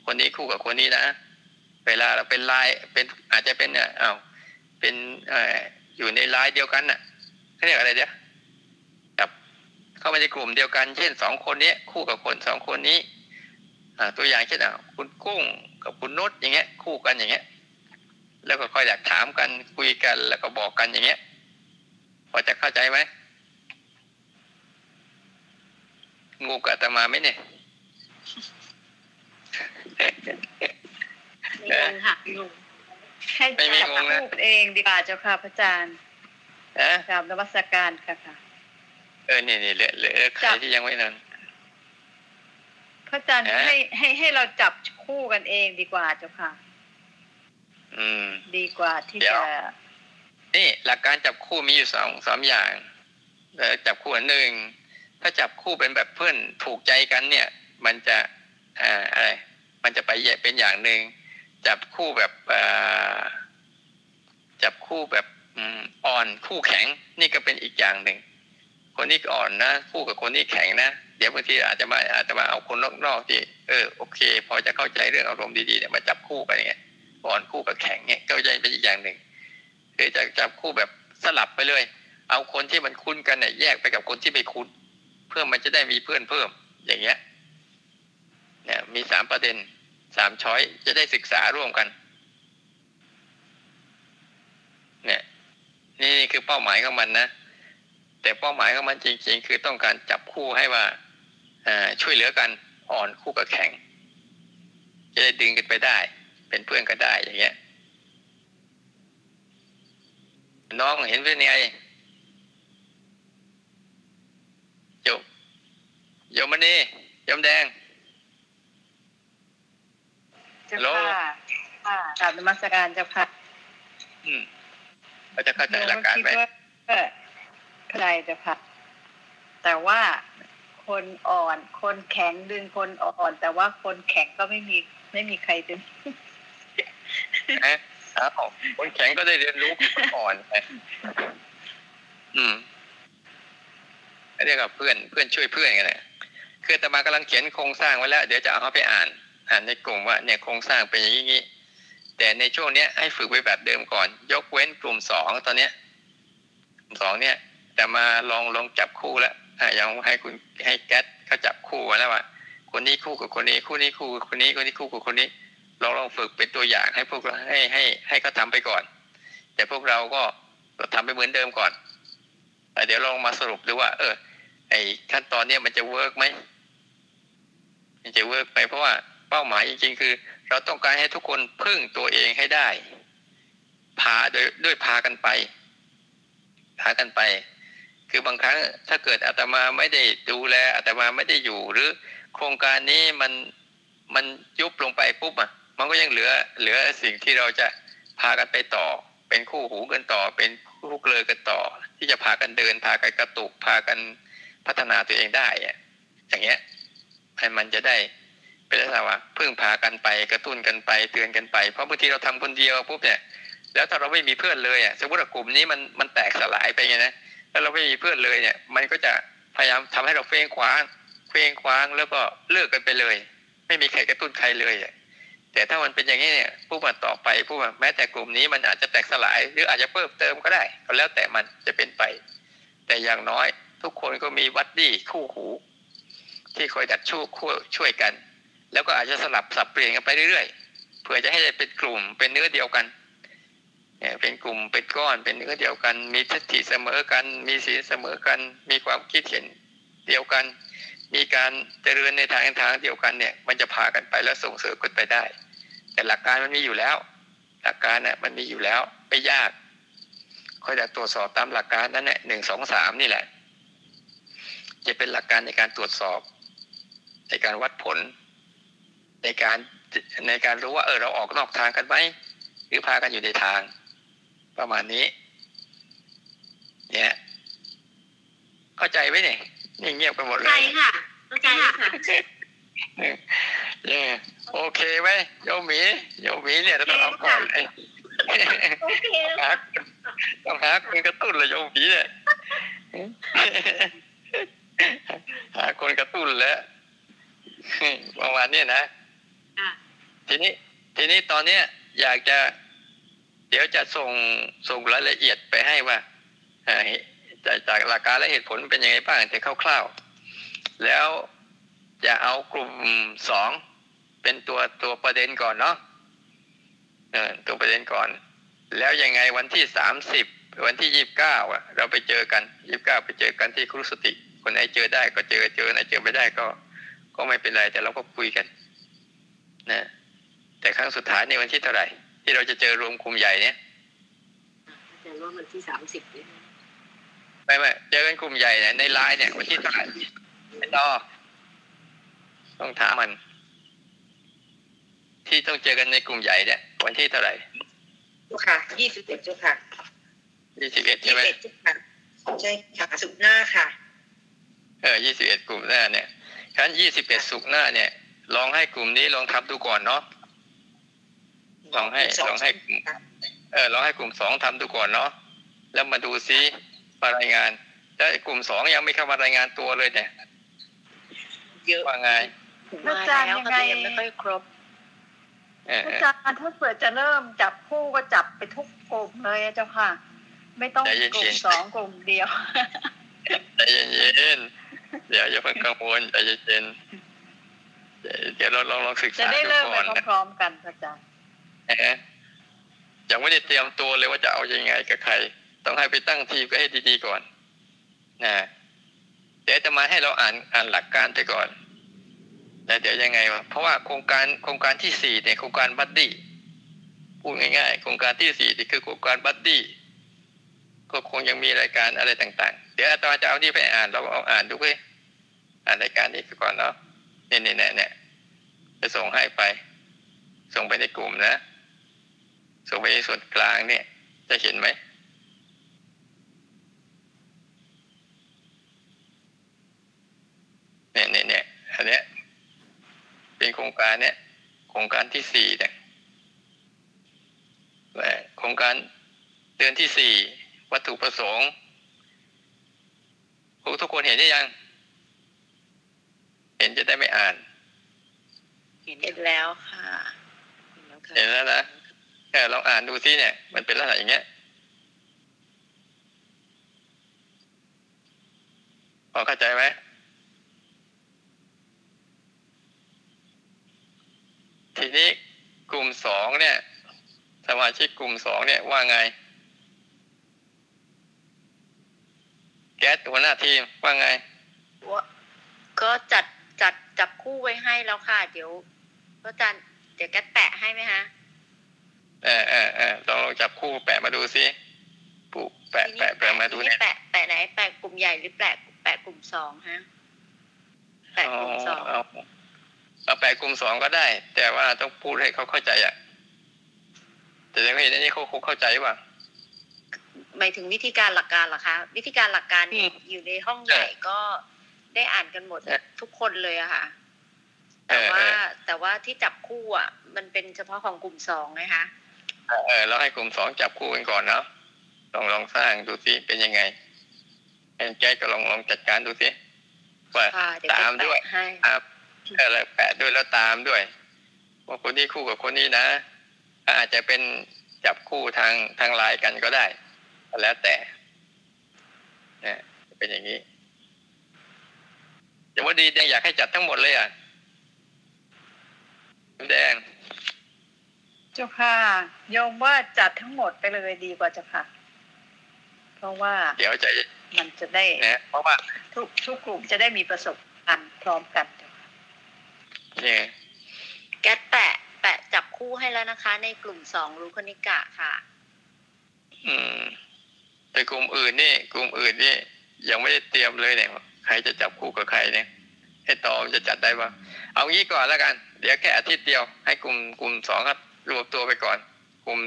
คนนี้คู่กับคนนี้นะเวลาเราเป็นลายเป็นอาจจะเป็นเนี่ยเอาเป็นเอ่ออยู่ในลายเดียวกันน่ะเขาเรียกอะไรเดียวจับเข้ามาในกลุ่มเดียวกัน เช่นสองคนนี้คู่กับคนสองคนนี้อ่ตัวอย่างเช่นอะคุณกุ้งกับคุณนุชอย่างเงี้ย คู่กันอย่างเงี้ย แล้วก็ค่อยอยากถามกันคุยกันแล้วก็บอกกันอย่างเงี้ย พอจะเข้าใจไหมงูกับตมาไหมเนี่ย งงค่ะงงให้ไม่มีจับงงนะคู่เองดีกว่าเจ้าค่ะพระอาจารย์นะกราบนมัสการค่ะค่ะ เออนี่นี่เหลือเหลือใครจับที่ยังไม่นอนพระอาจารย์เอ๊ะให้ให้ให้เราจับคู่กันเองดีกว่าเจ้าค่ะ อืม ดีกว่าที่เดี๋ยวจะนี่หลักการจับคู่มีอยู่สองสามอย่างแล้วจับคู่อันหนึ่งถ้าจับคู่เป็นแบบเพื่อนถูกใจกันเนี่ย มันจะอะไรมันจะไปแยกเป็นอย่างหนึ่งจับคู่แบบจับคู่แบบอ่อนคู่แข็ง นี่ก็เป็นอีกอย่างหนึ่งคนนี้อ่อนนะ คู่กับคนนี้แข็งนะ เดี๋ยวบางทีอาจจะมาอาจจะมาเอาคนนอกๆที่เออโอเค พอจะเข้าใจเรื่องอารมณ์ดีๆเนี่ยมาจับคู่กันอย่างเงี้ยอ่อนคู่กับแข็งเนี่ยก็จะเป็นอีกอย่างหนึ่งหรือจะจับคู่แบบสลับไปเลย เอาคนที่มันคุ้นกันเนี่ยแยกไปกับคนที่ไม่คุ้น เพื่อมันจะได้มีเพื่อนเพิ่มอย่างเงี้ย เนี่ยมีสามประเด็นสามช้อยจะได้ศึกษาร่วมกัน เนี่ยนี่คือเป้าหมายของมันนะ แต่เป้าหมายของมันจริง ๆ คือต้องการจับคู่ให้ว่าอช่วยเหลือกันอ่อนคู่กับแข็ง จะได้ดึงกันไปได้ เป็นเพื่อนกันได้อย่างเงี้ย น้องเห็นเป็นไงโยมโยมมณีโยมแดง จ้าฮัลโหลค่ะค่ะกราบนมัสการเจ้าค่ะ อืมเราจะเข้าใจหลักการไหมโยมคิดว่าเออเข้าใจเจ้าค่ะ แต่ว่าคนอ่อน คนแข็งดึงคนอ่อน แต่ว่าคนแข็งก็ไม่มี ไม่มีใครดึงนะอ้าวคนแข็งก็ได้เรียนรู้คนอ่อนไปอืมเรียกว่าเพื่อนเพื่อนช่วยเพื่อนกันนะคืออาตมากำลังเขียนโครงสร้างไว้แล้ว เดี๋ยวจะเอาเขาไปอ่านอ่าน ในกลุ่มว่าเนี่ยโครงสร้างเป็นอย่างนี้ แต่ในช่วงเนี้ยให้ฝึกไปแบบเดิมก่อน ยกเว้นกลุ่มสองตอนเนี้ยกลุ่มสองเนี่ยแต่มาลองลองจับคู่แล้วอะยังให้คุณให้แก๊สเขาจับคู่ไว้แล้วว่าคนนี้คู่กับคนนี้ คู่นี้คู่กับคนนี้คนนี้คู่กับคนนี้ลองลองฝึกเป็นตัวอย่างให้พวกเราให้ให้ให้เขาทำไปก่อน แต่พวกเราก็ทำไปเหมือนเดิมก่อนแต่เดี๋ยวลองมาสรุปดูว่า เออ ไอขั้นตอนเนี้ยมันจะ work ไหมมันจะ work ไหมเพราะว่า เป้าหมายจริง ๆ คือ เราต้องการให้ทุกคนพึ่งตัวเองให้ได้ พาโดยด้วยพากันไป พากันไป คือบางครั้งถ้าเกิดอาตมาไม่ได้ดูแลอาตมาไม่ได้อยู่ หรือโครงการนี้มันมันยุบลงไปปุ๊บอะมันก็ยังเหลือเหลือสิ่งที่เราจะพากันไปต่อ เป็นคู่หูกันต่อ เป็นคู่เกลอกันต่อ ที่จะพากันเดิน พากันกระตุก พากันพัฒนาตัวเองได้อะอย่างเงี้ยให้มันจะได้ เป็นลักษณะว่าพึ่งพากันไปกระตุ้นกันไปเตือนกันไป เพราะบางทีเราทำคนเดียวปุ๊บเนี่ยแล้วถ้าเราไม่มีเพื่อนเลยอะสมมติว่ากลุ่มนี้มันมันแตกสลายไปไงนะแล้วเราไม่มีเพื่อนเลยเนี่ย มันก็จะพยายามทำให้เราเฟ้งคว้างเฟ้งคว้างแล้วก็เลิกกันไปเลย ไม่มีใครกระตุ้นใครเลยอะแต่ถ้ามันเป็นอย่างนี้เนี่ยผู้มาต่อไปผู้มาแม้แต่กลุ่มนี้มันอาจจะแตกสลาย หรืออาจจะเพิ่มเติมก็ได้ก็แล้วแต่มันจะเป็นไป แต่อย่างน้อยทุกคนก็มีวัดดี้คู่หู ที่คอยดัดชู้คู่ช่วยกัน แล้วก็อาจจะสลับสับเปลี่ยนกันไปเรื่อยๆเพื่อจะให้เป็นกลุ่มเป็นเนื้อเดียวกันเนี่ยเป็นกลุ่มเป็นก้อนเป็นเนื้อเดียวกัน มีทิฏฐิเสมอกัน มีศีลเสมอกัน มีความคิดเห็นเดียวกัน มีการเจริญในทางทางเดียวกันเนี่ยมันจะพากันไปแล้วส่งเสริมกันไปได้ แต่หลักการมันมีอยู่แล้ว หลักการน่ะมันมีอยู่แล้วไม่ยากค่อยแต่ตรวจสอบตามหลักการนั้นแหละหนึ่งสองสามนี่แหละ จะเป็นหลักการในการตรวจสอบ ในการวัดผล ในการในการรู้ว่าเออเราออกนอกทางกันไหมหรือพากันอยู่ในทาง ประมาณนี้ เนี่ย เข้าใจไหมเนี่ยนี่เงียบกันหมดเลใจยค่ะเข้าใจค่ะเนี่ยโอเคไหมโยมหมีโยมหมีเนี่ยเราต้องเอาก่อนเลยโอเคหาต้องหาคนกระตุ้นเลยโยมหมีเนี่ยหาคนกระตุ้นแล้วประมาณเนี้ยนะอะ ทีนี้ทีนี้ตอนเนี้ยอยากจะเดี๋ยวจะส่งส่งรายละเอียดไปให้ว่าจากจากหลักการและเหตุผลเป็นยังไงบ้างแต่คร่าวๆ แล้วจะเอากลุ่มสองเป็นตัวตัวประเด็นก่อนเนาะตัวประเด็นก่อน แล้วยังไงวันที่สามสิบวันที่ยี่บเก้าอะเราไปเจอกันยี่บเก้าไปเจอกันที่ครุสติ คนไหนเจอได้ก็เจอเจอไหนเจอไม่ได้ก็ ก็ไม่เป็นไรแต่เราก็คุยกันนะ แต่ครั้งสุดท้ายในวันที่เท่าไหร่ ที่เราจะเจอรวมกลุ่มใหญ่เนี่ยแต่ว่ามันที่สามสิบเนี่ยไม่ไม่เจอกันกลุ่มใหญ่เนี่ยในไลน์เนี่ยวันที่เท่าไหร่ไม่ต่อต้องถามมัน ที่ต้องเจอกันในกลุ่มใหญ่เนี่ยวันที่เท่าไหร่เจ้าค่ะยี่สิบเอ็ดเจ้าค่ะยี่สิบเอ็ดยี่ใช่ไหมสิบเอ็ดเจ้าค่ะใช่ค่ะสุดหน้าค่ะ เออยี่สิบเอ็ดกลุ่มหน้าเนี่ยฉะนั้นยี่สิบเอ็ดสุกร์หน้าเนี่ย ลองให้กลุ่มนี้ลองทำดูก่อนเนาะ ลองให้ลองให้กลุ่มเออลองให้กลุ่มสองทำดูก่อนเนาะแล้วมาดูซิมารายงาน แล้วไอ้กลุ่มสองยังไม่เข้ามารายงานตัวเลยเนี่ยเยอะว่าไงมาแล้วก็ยังไม่ค่อยครบเอออาเออจารย์ถ้าเปิดจะเริ่มจับคู่ก็จับไปทุกกลุ่มเลยอะเจ้าค่ะ ไม่ต้องใจเย็นๆกลุ่มสองกลุ่มเดียวใจเย็นๆเดี๋ยวอย่าเพิ่งกังวลใจเย็นๆเดี๋ยวเดี๋ยวเราลองลองศึกษาดูจะได้เริ่มไปก่อนนะพร้อมๆกันอาจารย์ เออยังไม่ได้เตรียมตัวเลยว่าจะเอาอยังไงกับใคร ต้องให้ไปตั้งทีมก็ให้ดีๆก่อนนะเดี๋ยวจะมาให้เราอ่านอ่านหลักการไปก่อนแล้วเดี๋ยวยังไงวะเพราะว่าโครงการโครงการที่สี่เนี่ยโครงการ buddyพูดง่ายๆโครงการที่สี่นี่คือโครงการ buddy ก็คงยังมีรายการอะไรต่างๆ เดี๋ยวอาตมาจะเอานี่ไปอ่านเราเอาอ่านดูเว้ยอ่านรายการนี้ไปก่อนเนาะเนี่ยเนี่ยเนี่ยเนี่ยจะส่งให้ไป ส่งไปในกลุ่มนะ ส่งไปในส่วนกลางเนี่ย จะเห็นไหม เนี่ยเนี่ยเนี่ยอันเนี้ย เป็นโครงการเนี่ยโครงการที่สี่เนี่ยและโครงการเดือนที่สี่วัตถุประสงค์พวกทุกคนเห็นหรือยัง เห็นจะได้ไม่อ่าน เห็นแล้วค่ะ เห็นแล้วนะ เออลองอ่านดูซิเนี่ย มันเป็นลักษณะอย่างเงี้ยพอเข้าใจไหมทีนี้กลุ่มสองเนี่ย สมาชิกกลุ่มสองเนี่ยว่าไง แก๊สหัวหน้าทีมว่าไงก็จัดจัดจับคู่ไว้ให้แล้วค่ะ เดี๋ยวก็อาจารย์เดี๋ยวแกแปะให้ไหมคะ เออเออเออลองลองจับคู่แปะมาดูซิปุ๊แปะทีนี้แปะแปะมาดูทีเนี่นี้ยแปะแปะไหนแปะกลุ่มใหญ่หรือแปะแปะกลุ่มสองฮะแปะกลุ่มสองเอาเอาแปะกลุ่มสองก็ได้ แต่ว่าต้องพูดให้เขาเข้าใจอะแต่ยังไม่เห็นอันนี้เขาคงเข้าใจป่ะหมายถึงวิธีการหลักการเหรอคะ วิธีการหลักการอืมอยู่ในห้องใหญ่ก็ได้อ่านกันหมดเออทุกคนเลยอะค่ะ แต่ว่าเออเออแต่ว่าที่จับคู่อะ มันเป็นเฉพาะของกลุ่มสองนะคะ เออเราให้กลุ่มสองจับคู่กันก่อนเนาะลองลองสร้างดูสิเป็นยังไงแอนแกก็ลองลองจัดการดูสิว่าค่ะเดี๋ยวตามจะด้วยแปะให้ครับเออแล้วแปะด้วยแล้วตามด้วย ว่าคนนี้คู่กับคนนี้นะอาจจะเป็นจับคู่ทางทางไลน์กันก็ได้ก็แล้วแต่เนี่ยเป็นอย่างนี้แต่ว่าดียังอยากให้จัดทั้งหมดเลยอะคุณแดง เจ้าค่ะโยมว่าจัดทั้งหมดไปเลยดีกว่าเจ้าค่ะ เพราะว่า เดี๋ยวจะมันจะได้นะเพราะว่าทุกทุกกลุ่มจะได้มีประสบการณ์พร้อมกันเจ้าค่ะเนี่ยแก๊สแปะ แปะจับคู่ให้แล้วนะคะ ในกลุ่มสองรู้คณิกะค่ะ อืมแต่กลุ่มอื่นนี่ กลุ่มอื่นนี่ ยังไม่ได้เตรียมเลยเนี่ยใครจะจับคู่กับใครเนี่ยให้ตอมจะจัดได้ปะเอางี้ก่อนแล้วกัน เดี๋ยวแค่อาทิตย์เดียวให้กลุ่มกลุ่มสองครับ รวมตัวไปก่อน กลุ่ม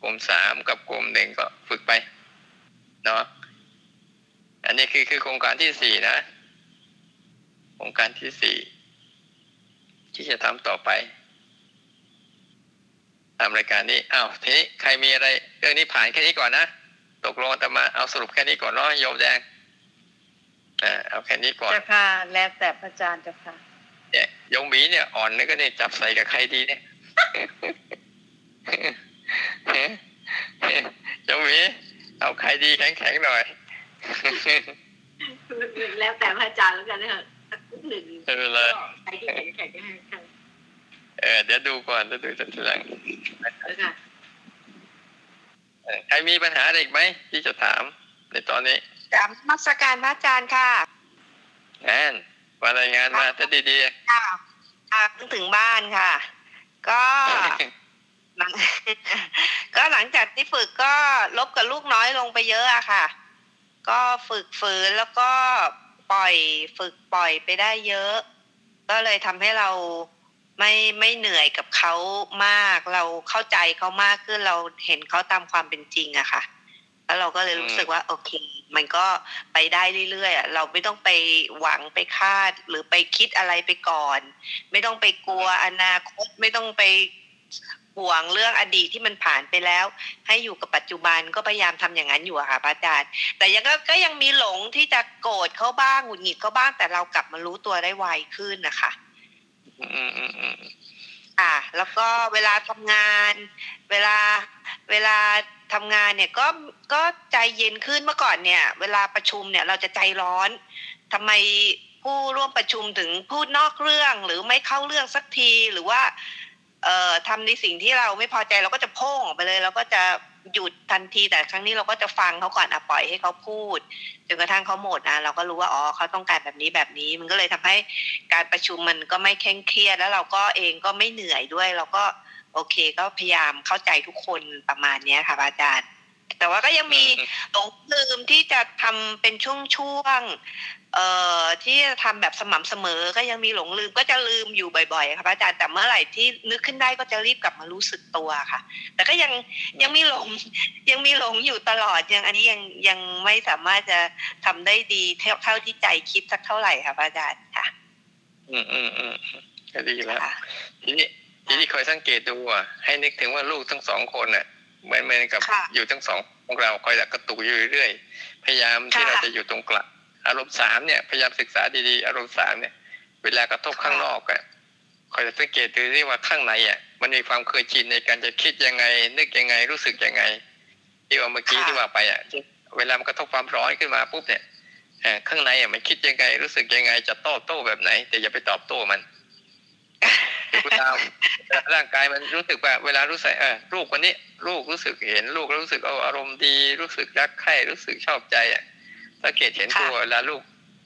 กลุ่มสามกับกลุ่มหนึ่งก็ฝึกไปเนาะอันนี้คือคือโครงการที่สี่นะ โครงการที่สี่ที่จะทำต่อไปทำรายการนี้อ้าวทีนี้ใครมีอะไร เรื่องนี้ผ่านแค่นี้ก่อนนะตกลงแต่มาเอาสรุปแค่นี้ก่อนเนาะโยมแดงอ่าเอาแค่นี้ก่อนเจ้าค่ะแล้วแต่พระอาจารย์เจ้าค่ะเนี่ยโยมหมีเนี่ยอ่อนนี่ก็เนี่ยจับใส่กับใครดีเนี่ย โยมหมีเอาใครดีแข็งๆหน่อยแล้วแต่พระอาจารย์แล้วกันนะคะหนึ่งไม่เป็นไรใครที่แข็งแข็งเออเดี๋ยวดูก่อนเดี๋ยวดูทีหลังใครมีปัญหาอะไรอีกไหมที่จะถามในตอนนี้กราบนมัสการพระอาจารย์ค่ะงานมารายงานมาถ้าดีค่ะค่ะเพิ่งถึงบ้านค่ะ ก็หลังก็หลังจากที่ฝึกก็ลบกับลูกน้อยลงไปเยอะอะค่ะ ก็ฝึกฝืนแล้วก็ปล่อยฝึกปล่อยไปได้เยอะ ก็เลยทำให้เราไม่ไม่เหนื่อยกับเขามากเราเข้าใจเขามากขึ้นเราเห็นเขาตามความเป็นจริงอะค่ะ แล้วเราก็เลยรู้สึกว่าโอเค มันก็ไปได้เรื่อยๆอะเราไม่ต้องไปหวังไปคาดหรือไปคิดอะไรไปก่อน ไม่ต้องไปกลัวอนาคตไม่ต้องไปห่วงเรื่องอดีตที่มันผ่านไปแล้ว ให้อยู่กับปัจจุบันก็พยายามทำอย่างนั้นอยู่อะค่ะพระอาจารย์ แต่ยังก็ก็ยังมีหลงที่จะโกรธเขาบ้างหงุดหงิดเขาบ้าง แต่เรากลับมารู้ตัวได้ไวขึ้นนะคะอืมอืมอืมอ่า แล้วก็เวลาทำงาน เวลาเวลา ทำงานเนี่ยก็ก็ใจเย็นขึ้นเมื่อก่อนเนี่ย เวลาประชุมเนี่ยเราจะใจร้อนทำไมผู้ร่วมประชุมถึงพูดนอกเรื่องหรือไม่เข้าเรื่องสักทีหรือว่าเอ่อทำในสิ่งที่เราไม่พอใจเราก็จะโพ่งออกไปเลยเราก็จะหยุดทันทีแต่ครั้งนี้เราก็จะฟังเขาก่อนอะปล่อยให้เขาพูดจนกระทั่งเขาหมดนะเราก็รู้ว่าอ๋อเขาต้องการแบบนี้แบบนี้ มันก็เลยทำให้การประชุมมันก็ไม่เคร่งเครียดแล้วเราก็เองก็ไม่เหนื่อยด้วย เราก็ โอเค ก็พยายามเข้าใจทุกคนประมาณเนี้ยค่ะอาจารย์ แต่ว่าก็ยังมีหลงลืมที่จะทำเป็นช่วงๆเอ่อที่จะทำแบบสม่ำเสมอ ก็ยังมีหลงลืมก็จะลืมอยู่บ่อยๆค่ะพระอาจารย์แต่เมื่อไหร่ที่นึกขึ้นได้ก็จะรีบกลับมารู้สึกตัวค่ะ แต่ก็ยังยังมีหลงยังมีหลงอยู่ตลอดยังอันนี้ยังยังไม่สามารถจะทำได้ดีเท่าเท่าที่ใจคิดสักเท่าไหร่ค่ะพระอาจารย์ค่ะ อืมอืมอืมก็ดีแล้วค่ะทีนี้ ทีนี้คอยสังเกตดูอะให้นึกถึงว่าลูกทั้งสองคนน่ะเหมือนเหมือนกับค่ะอยู่ทั้งสองของเราคอยกระตุกอยู่เรื่อยๆพยายามที่ค่ะเราจะอยู่ตรงกลางอารมณ์สามเนี่ย พยายามศึกษาดีๆ อารมณ์สามเนี่ย เวลากระทบข้างนอกอะคอยสังเกตดูที่ว่าข้างในอะ มันมีความเคยชินในการจะคิดยังไง นึกยังไงรู้สึกยังไง ที่ว่าเมื่อกี้ค่ะที่ว่าไปอะเวลามันกระทบความร้อนขึ้นมาปุ๊บเนี่ยเอ่อข้างในอะมันคิดยังไงรู้สึกยังไง จะโต้โต้แบบไหน แต่อย่าไปตอบโต้มัน ดูตามร่างกายมันรู้สึกว่าเวลารู้สึกเออลูกวันนี้ลูกรู้สึกเห็นลูกแล้วรู้สึกเอาอารมณ์ดี รู้สึกรักใคร่รู้สึกชอบใจอะสังเกตเห็นค่ะตัวเวลาลูก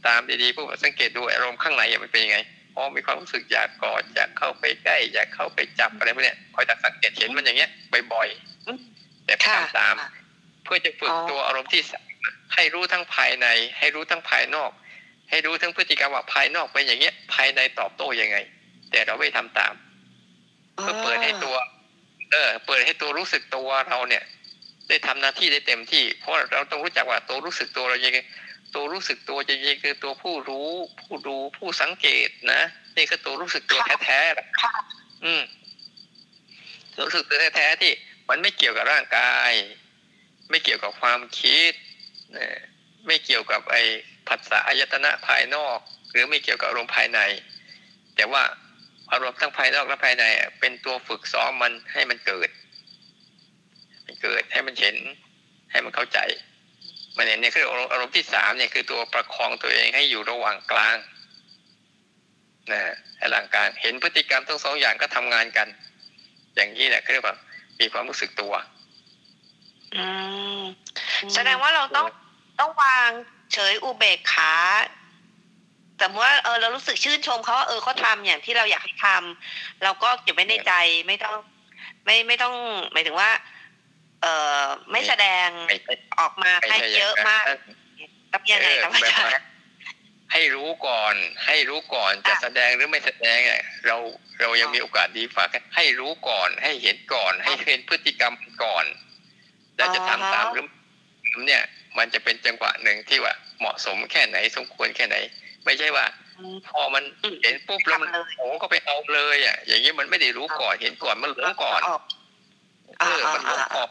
ตามดีๆปุ๊บสังเกตดูอารมณ์ข้างในอะมันเป็นยังไงอ๋อมีความรู้สึกอยากกอดอยากเข้าไปใกล้อยากเข้าไปจับอะไรพวกเนี้ยคอยสังเกตเห็นมันอย่างเงี้ยบ่อยๆแต่ค่ะทำตาม เพื่อจะฝึกอ๋อตัวอารมณ์ที่สามให้รู้ทั้งภายใน ให้รู้ทั้งภายนอก ให้รู้ทั้งพฤติกรรมว่าภายนอกเป็นอย่างเงี้ย ภายในตอบโต้ยังไง แต่เราไม่ทำตามเพื่อเปิดให้ตัว เออ เปิดให้ตัวรู้สึกตัวเราเนี่ย ได้ทำหน้าที่ได้เต็มที่ เพราะเราต้องรู้จักว่าตัวรู้สึกตัวเรายังไงตัวรู้สึกตัวจริงๆคือตัวผู้รู้ผู้ดูผู้สังเกตนะนี่คือตัวรู้สึกตัวแท้ๆแหละค่ะอืมตัวรู้สึกตัวแท้ๆที่ มันไม่เกี่ยวกับร่างกาย ไม่เกี่ยวกับความคิดนะไม่เกี่ยวกับไอ้ผัสสะอายตนะภายนอก หรือไม่เกี่ยวกับอารมณ์ภายใน แต่ว่า อารมณ์ทั้งภายนอกและภายในอะเป็นตัวฝึกซ้อมมันให้มันเกิด มันเกิดให้มันเห็น ให้มันเข้าใจ มันเนี่ยเนี่ยคืออารมณ์อารมณ์ที่สามเนี่ยคือตัวประคองตัวเองให้อยู่ระหว่างกลางนะให้ร่างกายเห็นพฤติกรรมทั้งสองอย่างก็ทำงานกัน อย่างนี้แหละเขาเรียกว่ามีความรู้สึกตัว อืมแสดงว่าเราต้องต้องวางเฉยอุเบกขา แต่ว่าเออเรารู้สึกชื่นชมเขาว่าเออเขาทำอย่างที่เราอยากให้ทำเราก็เก็บไว้ในใจไม่ต้อง ไม่ไม่ต้องหมายถึงว่า เออไม่แสดงไม่ใช่ออกมาไม่ให้ใช่เยอะมากย่งนั้นกับยังไงครับเอออาแบบจารว่าย์ให้รู้ก่อน ให้รู้ก่อนจะค่ะแสดงหรือไม่แสดงเนี่ยเราเรายังอ๋อมีโอกาสดีฝากให้รู้ก่อนให้เห็นก่อน ให้เห็นพฤติกรรมก่อน แล้วจะทำตามหรือไม่เนี่ย มันจะเป็นจังหวะหนึ่งที่ว่าเหมาะสมแค่ไหนสมควรแค่ไหน ไม่ใช่ว่า พอมันเห็นปุ๊บแล้วมันทำเลยโอ้ก็ไปเอาเลยอะ อย่างนี้มันไม่ได้รู้ก่อนเห็นก่อนมันหลงก่อนออกเออมันหลงก่อน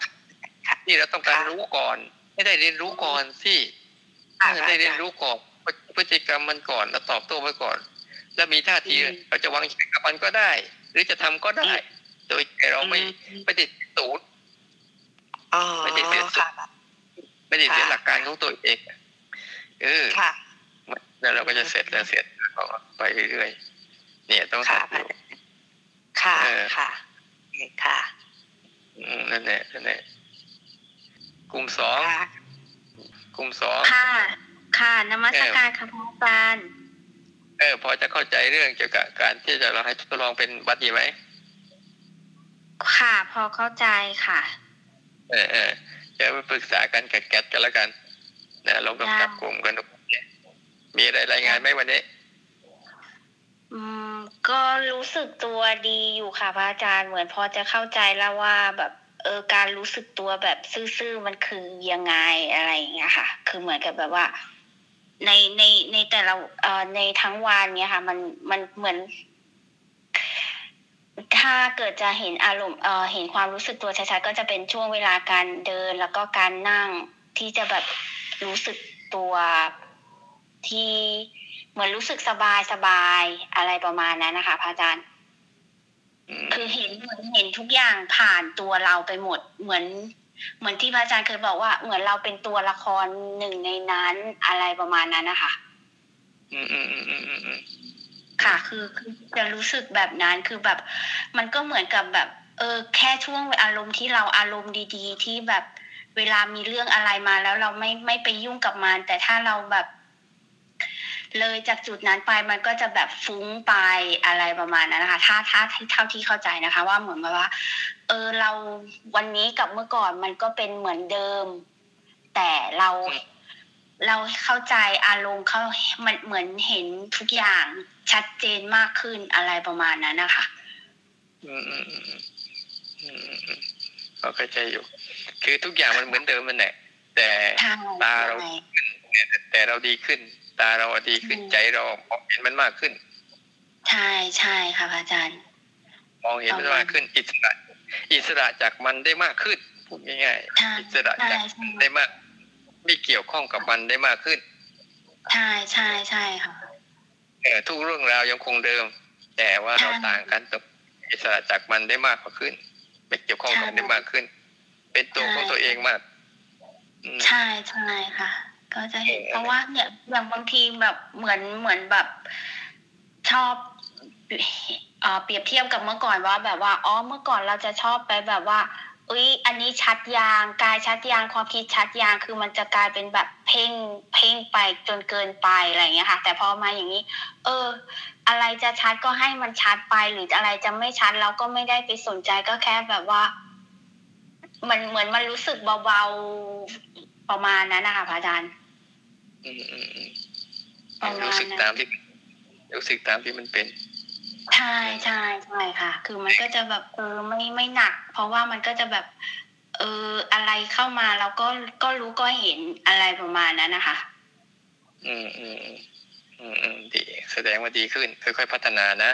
นี่เราต้องการค่ะรู้ก่อน ไม่ได้เรียนรู้ก่อนสิค่ะเออได้เรียนรู้ก่อนพฤติกรรมมันก่อนแล้วตอบโต้ไปก่อน แล้วมีท่าทีอืมเราจะวางใจกับมันก็ได้ หรือจะทำก็ได้ โดยเราไม่ไม่ได้ตูดอ๋อไม่ได้เสียสุดค่ะไม่ได้เสียค่ะหลักการของตัวเองเออค่ะ แล้วเราก็จะเสร็จแล้วเสร็จไปเรื่อยๆเนี่ยต้องค่ะหัดดูค่ะเออค่ะค่ะอืมนั่นแหละนั่นแหละกลุ่มสองค่ะกลุ่มสองค่ะค่ะนมัสการค่ะพระอาจารย์เออพอจะเข้าใจเรื่องเกี่ยวกับการที่จะเราให้ทดลองเป็นบัดดี้ไหมค่ะ พอเข้าใจค่ะ เออเออจะไปปรึกษากันกับแกดกันแล้วกันนะเราก็ได้จับกลุ่มกันดู มีอะไรรายงานไหมวันนี้ อืม ก็รู้สึกตัวดีอยู่ค่ะพระอาจารย์เหมือนพอจะเข้าใจแล้วว่าแบบเออการรู้สึกตัวแบบซื่อๆมันคือยังไงอะไรอย่างเงี้ยค่ะ คือเหมือนกับแบบว่า ในในในแต่ละเอ่อในทั้งวันเนี้ยค่ะ มันมันเหมือน ถ้าเกิดจะเห็นอารมณ์เอ่อเห็นความรู้สึกตัวชัดๆก็จะเป็นช่วงเวลาการเดิน แล้วก็การนั่งที่จะแบบรู้สึกตัว ที่เหมือนรู้สึกสบายสบายๆอะไรประมาณนั้นนะคะพระอาจารย์อืมคือเห็นเหมือนเห็นทุกอย่างผ่านตัวเราไปหมดเหมือน เหมือนที่พระอาจารย์เคยบอกว่า เหมือนเราเป็นตัวละครหนึ่งในนั้นอะไรประมาณนั้นนะคะอืมอืมอืมอืมอืมอืมค่ะ คือคือจะรู้สึกแบบนั้นคือแบบ มันก็เหมือนกับแบบ เออ แค่ช่วงอารมณ์ที่เราอารมณ์ดี ๆ ที่แบบเวลามีเรื่องอะไรมาแล้วเราไม่ไม่ไปยุ่งกับมันแต่ถ้าเราแบบ เลยจากจุดนั้นไปมันก็จะแบบฟุ้งไปอะไรประมาณนั้นนะคะ ถ้าถ้าเท่าที่เข้าใจนะคะ ว่าเหมือนแบบว่า เออเราวันนี้กับเมื่อก่อนมันก็เป็นเหมือนเดิม แต่เราเราเข้าใจอารมณ์เขามันเหมือนเห็นทุกอย่างชัดเจนมากขึ้นอะไรประมาณนั้นนะคะ อืมอืมอืมอืมอืมอืมเราเข้าใจอยู่ คือทุกอย่างมันเหมือนเดิมมันแหละแต่ใช่ตาเราแต่เราดีขึ้น ตาเราดีขึ้นใจเรามองเห็นมันมากขึ้น ใช่ใช่ค่ะพระอาจารย์ มองเห็นมันมากขึ้นอิสระ อิสระจากมันได้มากขึ้นพูดง่ายใช่ๆอิสระใช่จากใช่ได้มาก ไม่เกี่ยวข้องกับมันได้มากขึ้น ใช่ใช่ใช่ค่ะเออทุกเรื่องราวยังคงเดิม แต่ว่าเราใช่ต่างกันตรงอิสระจากมันได้มากกว่าขึ้นไม่เกี่ยวข้องกับมันใช่ได้มากขึ้น เป็นตัวของใช่ตัวเองมากอืมใช่ใช่ค่ะ ก็จะเห็นเออเพราะว่าเนี่ยอย่างบางทีแบบเหมือนเหมือนแบบชอบเอ่อเปรียบเทียบกับเมื่อก่อนว่าแบบว่าอ๋อเมื่อก่อนเราจะชอบไปแบบว่าอุ้ยอันนี้ชัดยางกายชัดยางความคิดชัดยางคือมันจะกลายเป็นแบบเพ่งเพ่งไปจนเกินไปอะไรอย่างเงี้ยค่ะ แต่พอมาอย่างนี้ เออ อะไรจะชัดก็ให้มันชัดไปหรืออะไรจะไม่ชัดเราก็ไม่ได้ไปสนใจก็แค่แบบว่า มันเหมือนมันรู้สึกเบาๆประมาณนั้นนะคะพระอาจารย์ อืมอืมอืมประมาณนั้นรู้สึกตามที่รู้สึกตามที่มันเป็น ใช่ใช่ใช่ค่ะ คือมันก็จะแบบเออไม่ไม่หนัก เพราะว่ามันก็จะแบบ เอออะไรเข้ามาเราก็ก็รู้ก็เห็นอะไรประมาณนั้นนะคะ อืมอืมอืมอืมอืมดี แสดงว่าดีขึ้น ค่อยๆพัฒนานะ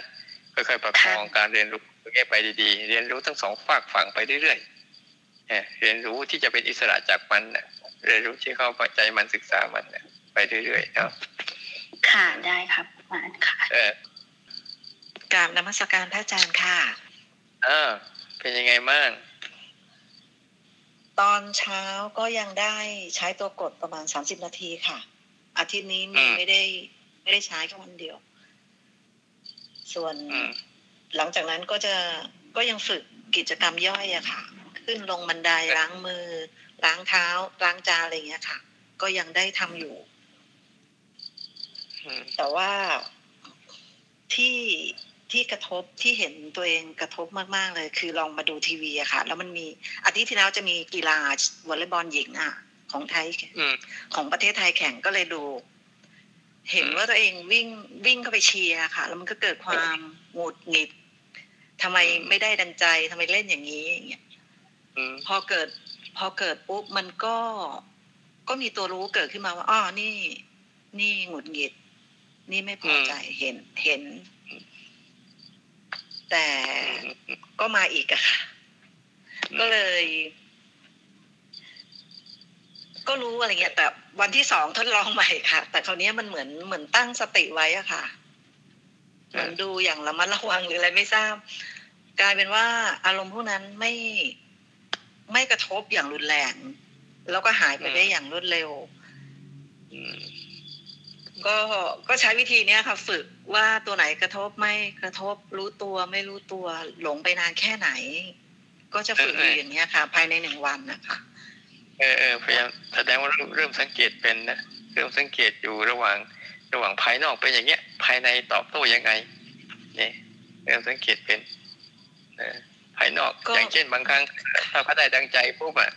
ค่อยๆประคองการเรียนรู้ไปดีๆ เรียนรู้ทั้งสองฝากฝั่งไปเรื่อยๆเออเรียนรู้ที่จะเป็นอิสระจากมันน่ะเรียนรู้ที่เข้าใจมันศึกษามันน่ะ ไปเรื่อยๆเนาะค่ะได้ครับประมาณค่ะเออกราบนมัสการพระอาจารย์ค่ะอ่าเป็นยังไงบ้างตอนเช้าก็ยังได้ใช้ตัวกดประมาณสามสิบนาทีค่ะ อาทิตย์นี้มีอืมไม่ได้ไม่ได้ใช้แค่วันเดียว ส่วนอืมหลังจากนั้นก็จะก็ยังฝึกกิจกรรมย่อยอะค่ะ ขึ้นลงบันไดล้างมือ ล้างเท้า ล้างจานอะไรอย่างเงี้ยค่ะ ก็ยังได้ทำอยู่อืม แต่ว่าที่ที่กระทบที่เห็นตัวเองกระทบมาก ๆ เลย คือลองมาดูทีวีอะค่ะ แล้วมันมีอาทิตย์ที่แล้วจะมีกีฬาวอลเลย์บอลหญิงอะของไทยอืมของประเทศไทยแข่งก็เลยดู เห็นว่าตัวเองวิ่งวิ่งเข้าไปเชียร์ค่ะ แล้วมันก็เกิดความหงุดหงิดทำไมไม่ได้ดังใจทำไมเล่นอย่างนี้อย่างเงี้ยอืมพอเกิด พอเกิดปุ๊บมันก็ก็มีตัวรู้เกิดขึ้นมาว่าอ๋อนี่ นี่หงุดหงิด นี่ไม่พอใจเห็นเห็น แต่ก็มาอีกอะค่ะ ก็เลย ก็รู้อะไรเงี้ย แต่วันที่สองทดลองใหม่ค่ะ แต่คราวเนี้ยมันเหมือนเหมือนตั้งสติไว้อะค่ะเหมือนดูอย่างระมัดระวังหรืออะไรไม่ทราบ กลายเป็นว่า อารมณ์พวกนั้นไม่ไม่กระทบอย่างรุนแรง แล้วก็หายไปได้อย่างรวดเร็วอืม ก็ก็ใช้วิธีเนี้ยค่ะ ฝึกว่าตัวไหนกระทบไม่กระทบรู้ตัวไม่รู้ตัวหลงไปนานแค่ไหน ก็จะฝึกอยู่อย่างเนี้ยค่ะ ภายในหนึ่งวันนะคะเออเออพยายามแสดงว่าเริ่มเริ่มสังเกตเป็นนะเริ่มสังเกตอยู่ระหว่างระหว่างภายนอกเป็นอย่างเงี้ย ภายในตอบโต้ยังไงเนี่ยเริ่มสังเกตเป็นเออภายนอกก็อย่างเช่นบางครั้งถ้าเขาได้ดังใจปุ๊บอะ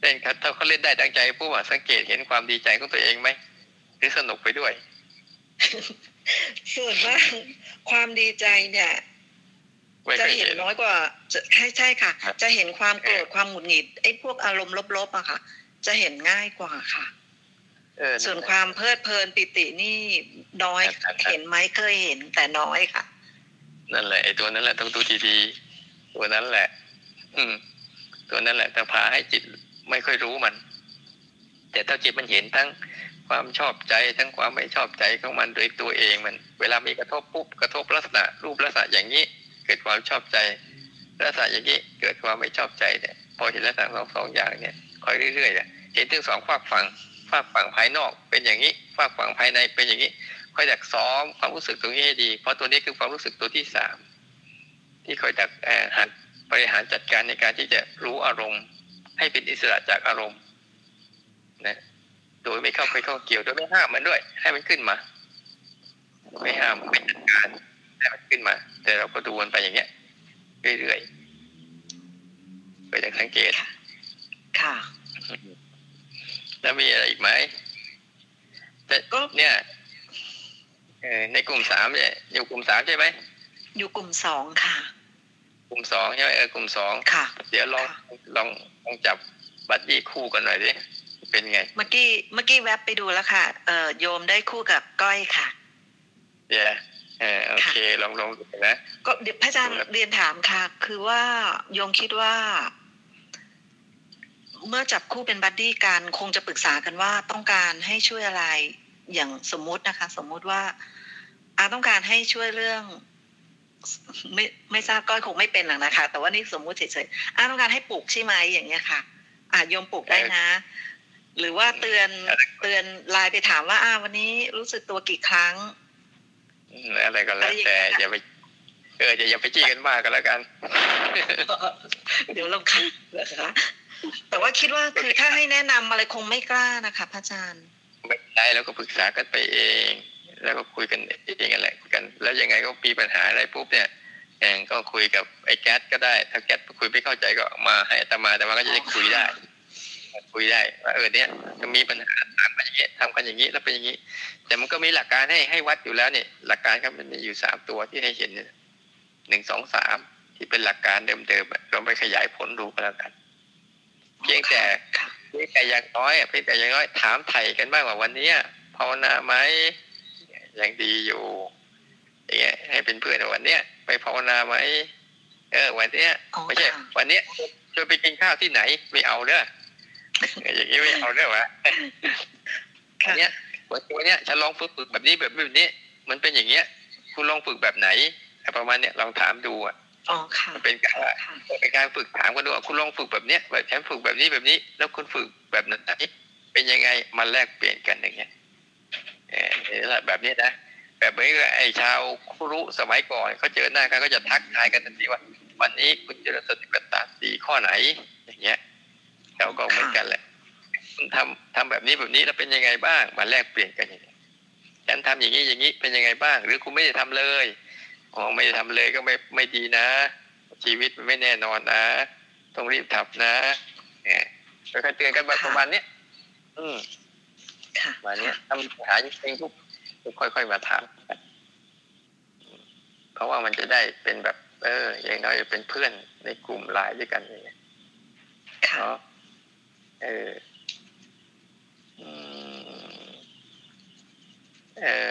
เล่นครับถ้าเขาเล่นได้ดังใจปุ๊บอะสังเกตเห็นความดีใจของตัวเองไหม หรือสนุกไปด้วย ส่วนมากความดีใจเนี่ยไม่จะเคยเห็นเห็นน้อยกว่าจะใช่ใช่ค่ะครับจะเห็นความโกรธความหงุดหงิดไอ้พวกอารมณ์ลบๆอะค่ะ จะเห็นง่ายกว่าค่ะเออส่วนความเพลิดเพลินปิตินี่น้อยครับเห็นไหมเคยเห็นแต่น้อยค่ะ นั่นแหละไอ้ตัวนั้นแหละต้องดูดีๆตัวนั้นแหละ อืม ตัวนั้นแหละแต่พาให้จิตไม่ค่อยรู้มัน แต่ถ้าจิตมันเห็นทั้ง ความชอบใจทั้งความไม่ชอบใจของมันโดยตัวเองมัน เวลามีกระทบปุ๊บกระทบลักษณะ รูปลักษณะอย่างนี้ เกิดความชอบใจลักษณะอย่างนี้เกิดความไม่ชอบใจเนี่ยพอเห็นลักษณะสองสองอย่างเนี่ยคอยเรื่อยๆเนี่ยเห็นถึงสองฝากฝั่งฝากฝั่งภายนอกเป็นอย่างนี้ฝากฝั่งภายในเป็นอย่างนี้คอยดักซ้อมความรู้สึกตรงนี้ให้ดี เพราะตัวนี้คือความรู้สึกตัวที่สามที่คอยดักเอ่อหัดบริหารจัดการในการที่จะรู้อารมณ์ ให้เป็นอิสระจากอารมณ์นะ โดยไม่เข้าไปเข้าเกี่ยวโดยไม่ห้ามมันด้วย ให้มันขึ้นมา ไม่ห้ามไม่จัดการให้มันขึ้นมา แต่เราก็ดูมันไปอย่างเงี้ยเรื่อยๆไปจากสังเกต ค่ะ แล้วมีอะไรอีกไหมแต่ก็เนี่ยเอ่อในกลุ่มสามเนี่ยอยู่กลุ่มสามใช่ไหมอยู่กลุ่มสองค่ะ กลุ่มสองใช่ไหมเออกลุ่มสองค่ะ เดี๋ยวลองลองลองจับบัดดี้คู่กันหน่อยดิ เป็นไง เมื่อกี้เมื่อกี้แวบไปดูแล้วค่ะ เอ่อโยมได้คู่กับก้อยค่ะเดี๋ยวเออโอเคลองลองดูนะก็เดี๋ยวพระอาจารย์เรียนถามค่ะ คือว่าโยมคิดว่า เมื่อจับคู่เป็นบัดดี้กันคงจะปรึกษากันว่าต้องการให้ช่วยอะไรอย่างสมมุตินะคะ สมมุติว่าอาต้องการให้ช่วยเรื่อง ไม่ไม่ทราบก้อยคงไม่เป็นหรอกนะคะ แต่ว่านี่สมมุติเฉยๆอาต้องการให้ปลูกใช่ไหมอย่างเงี้ยค่ะอาโยมปลูกได้นะ หรือว่าเตือนเตือนไลน์ไปถามว่าอาวันนี้รู้สึกตัวกี่ครั้งอืมอะไรก็แล้วแต่อย่าไปเอออย่าอย่าไปจี้กันมากกันแล้วกัน เดี๋ยวเราค่ะนะคะแต่ว่าคิดว่าคือถ้าให้แนะนำอะไรคงไม่กล้านะคะพระอาจารย์ไม่ได้แล้วก็ปรึกษากันไปเอง แล้วก็คุยกันเองกันแหละกัน แล้วยังไงก็มีปัญหาอะไรปุ๊บเนี่ยเออก็คุยกับไอ้แก๊สก็ได้ ถ้าแก๊สคุยไม่เข้าใจก็มาให้อาตมาแต่มาก็จะได้คุยได้ คุยได้ว่าเออเนี่ยจะมีปัญหาทำกันอย่างนี้ทำกันอย่างนี้แล้วเป็นอย่างนี้ แต่มันก็มีหลักการให้ให้วัดอยู่แล้วเนี่ย หลักการครับมันมีอยู่สามตัวที่ให้เห็นเนี่ยหนึ่งสองสามที่เป็นหลักการเดิมๆอะเราไปขยายผลดูก็แล้วกัน เพียงแต่ค่ะเพียงแต่อย่างน้อยอะเพียงแต่อย่างน้อยถามไถ่กันบ้างว่าวันเนี้ยภาวนาไหมยังดีอยู่อย่างเงี้ยให้เป็นเพื่อนว่าวันเนี้ยไปภาวนาไหมเออ วันเนี้ยอ๋อไม่ใช่ค่ะวันเนี้ยชวนไปกินข้าวที่ไหนไม่เอาเด้อเอออย่างนี้ไม่เอาเด้อวะค่ะอันเนี้ยวันวันเนี้ยฉันลองฝึกฝึกแบบนี้แบบแบบนี้ มันเป็นอย่างเงี้ย คุณลองฝึกแบบไหนอะไรประมาณเนี้ยลองถามดูอะอ๋อค่ะมันเป็นการค่ะเป็นการฝึกถามกันดูว่าคุณลองฝึกแบบเนี้ยแบบฉันฝึกแบบนี้แบบนี้ แล้วคุณฝึกแบบไหนเป็นยังไงมาแลกเปลี่ยนกันอย่างเงี้ยเออนี่แหละแบบนี้นะแบบนี้ก็ไอ้ชาวครุสมัยก่อนเขาเจอหน้ากันก็จะทักทายกันทันทีว่า วันนี้คุณเจริญสติปัฏฐานสี่ข้อไหน อย่างเงี้ย เราก็เหมือนกันแหละคุณทำทำแบบนี้แบบนี้แล้วเป็นยังไงบ้าง มาแลกเปลี่ยนกันอย่างเงี้ยแฉันทำอย่างนี้อย่างนี้เป็นยังไงบ้าง หรือคุณไม่ได้ทำเลยอ๋อไม่ได้ทำเลยก็ไม่ไม่ดีนะ ชีวิตมันไม่แน่นอนนะ ต้องรีบทำนะเนี่ยค่อยๆเตือนกันแบบประมาณเนี้ยอืมค่ะประมาณเนี้ยถ้ามีปัญหาจริงๆทุกค่อยๆมาถามกันเพราะว่ามันจะได้เป็นแบบ เออ อย่างน้อยเป็นเพื่อนในกลุ่มไลน์ด้วยกันอย่างเงี้ยค่ะ เนาะเอออืมเออ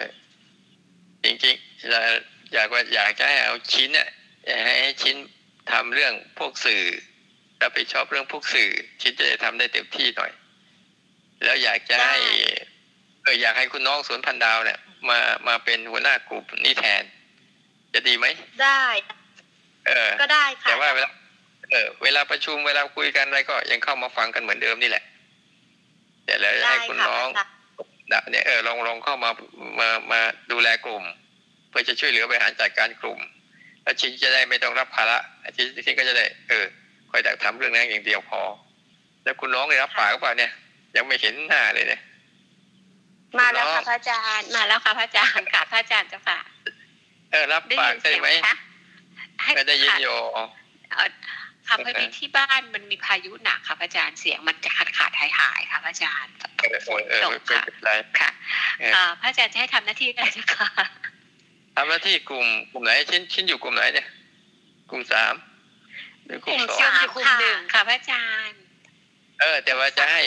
จริงๆอยากอยากว่าอยากจะให้เอาชิ้นเนี่ยอยากให้ชิ้นทำเรื่องพวกสื่อรับผิดชอบเรื่องพวกสื่อ ชิ้นจะได้ทำได้เต็มที่หน่อย แล้วอยากจะให้เอออยากให้คุณน้องสวนพันดาวเนี่ย มามาเป็นหัวหน้ากลุ่มนี่แทน จะดีไหมได้ เออ ก็ได้ค่ะแต่ว่าเวลา เออเวลาประชุมเวลาคุยกันอะไรก็ยังเข้ามาฟังกันเหมือนเดิมนี่แหละแต่แล้วได้ให้คุณค่ะน้องได้นะเนี่ยเออลองลองเข้ามามามาดูแลกลุ่ม เพื่อจะช่วยเหลือบริหารจัดการกลุ่ม แล้วชินจะได้ไม่ต้องรับภาระชินชินก็จะได้ เออคอยดักทำเรื่องนั้นอย่างเดียวพอ แล้วคุณน้องได้รับปากหรือเปล่าเนี่ย ยังไม่เห็นหน้าเลยเนี่ยมาแล้วค่ะน้องพระอาจารย์ มาแล้วค่ะพระอาจารย์ค่ะพระอาจารย์เจ้าค่ะ เออรับได้ปายิกนใช่เสียงไหไหมมคะให้ไม่ได้ยินค่ะโยเอ่อ ค่ะพอดีที่บ้านมันมีพายุหนักค่ะพระอาจารย์เสียงมันจะขาดขาดหายหายๆค่ะพระอาจารย์เออเออเออตกไม่ค่ะเป็นไรค่ะเออเอ่อพระอาจารย์จะให้ทำหน้าที่อะไรเจ้าค่ะทำหน้าที่กลุ่มกลุ่มไหนชิ้นชิ้นอยู่กลุ่มไหนเนี่ย กลุ่มสามหรือกลุ่มสองเชื่อมอยู่กลุ่มหนึ่งค่ะพระอาจารย์ เออ แต่ว่าจะให้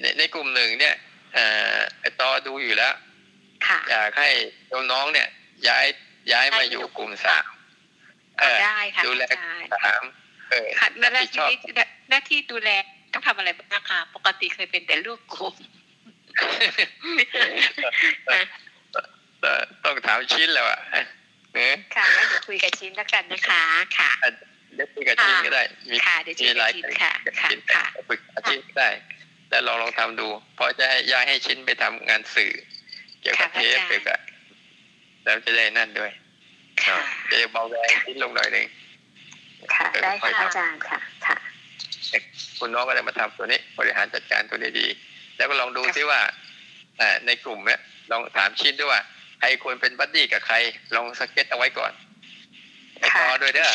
ในในกลุ่มหนึ่งเนี่ยเอ่อไอ้ตอดูอยู่แล้วค่ะอยากให้น้องๆเนี่ย ย้ายย้ายมาอยู่กลุ่มสามเออได้ค่ะดูแลพระอาจารย์สาม เออค่ะหน้ารับผิดชอบที่หน้าที่ดูแลต้องทำอะไรบ้างคะปกติเคยเป็นแต่ลูกกลุ่มเออต้องถามชิ้นแล้วอะเออค่ะงั้นเดี๋ยวคุยกับชิ้นแล้วกันนะคะค่ะเดี๋ยวคุยกับชิ้นก็ได้ มีค่ะเดี๋ยวมีหลายคุยกับชิ้นค่ะค่ะชิ้นค่ะปรึกษาชิ้นก็ได้แล้วลองลองทำดู เพราะจะให้ย้ายให้ชิ้นไปทำงานสื่อ เกี่ยวกับค่ะเทปอาจารย์เกี่ยวกับแล้วจะได้นั่นด้วยค่ะจะได้เบาแรงชิ้นลงหน่อยหนึ่ง ค่ะเออได้ค่อยค่ะทำอาจารย์ค่ะค่ะคุณน้องก็ได้มาทำตัวนี้ บริหารจัดการตัวนี้ดี แล้วก็ลองดูซิว่าเอ่อในกลุ่มเนี้ยลองถามชิ้นด้วยว่าใครควรเป็นบัดดี้กับใคร ลองสเก็ตเอาไว้ก่อนไอ้ค่ะต่อด้วยเด้อ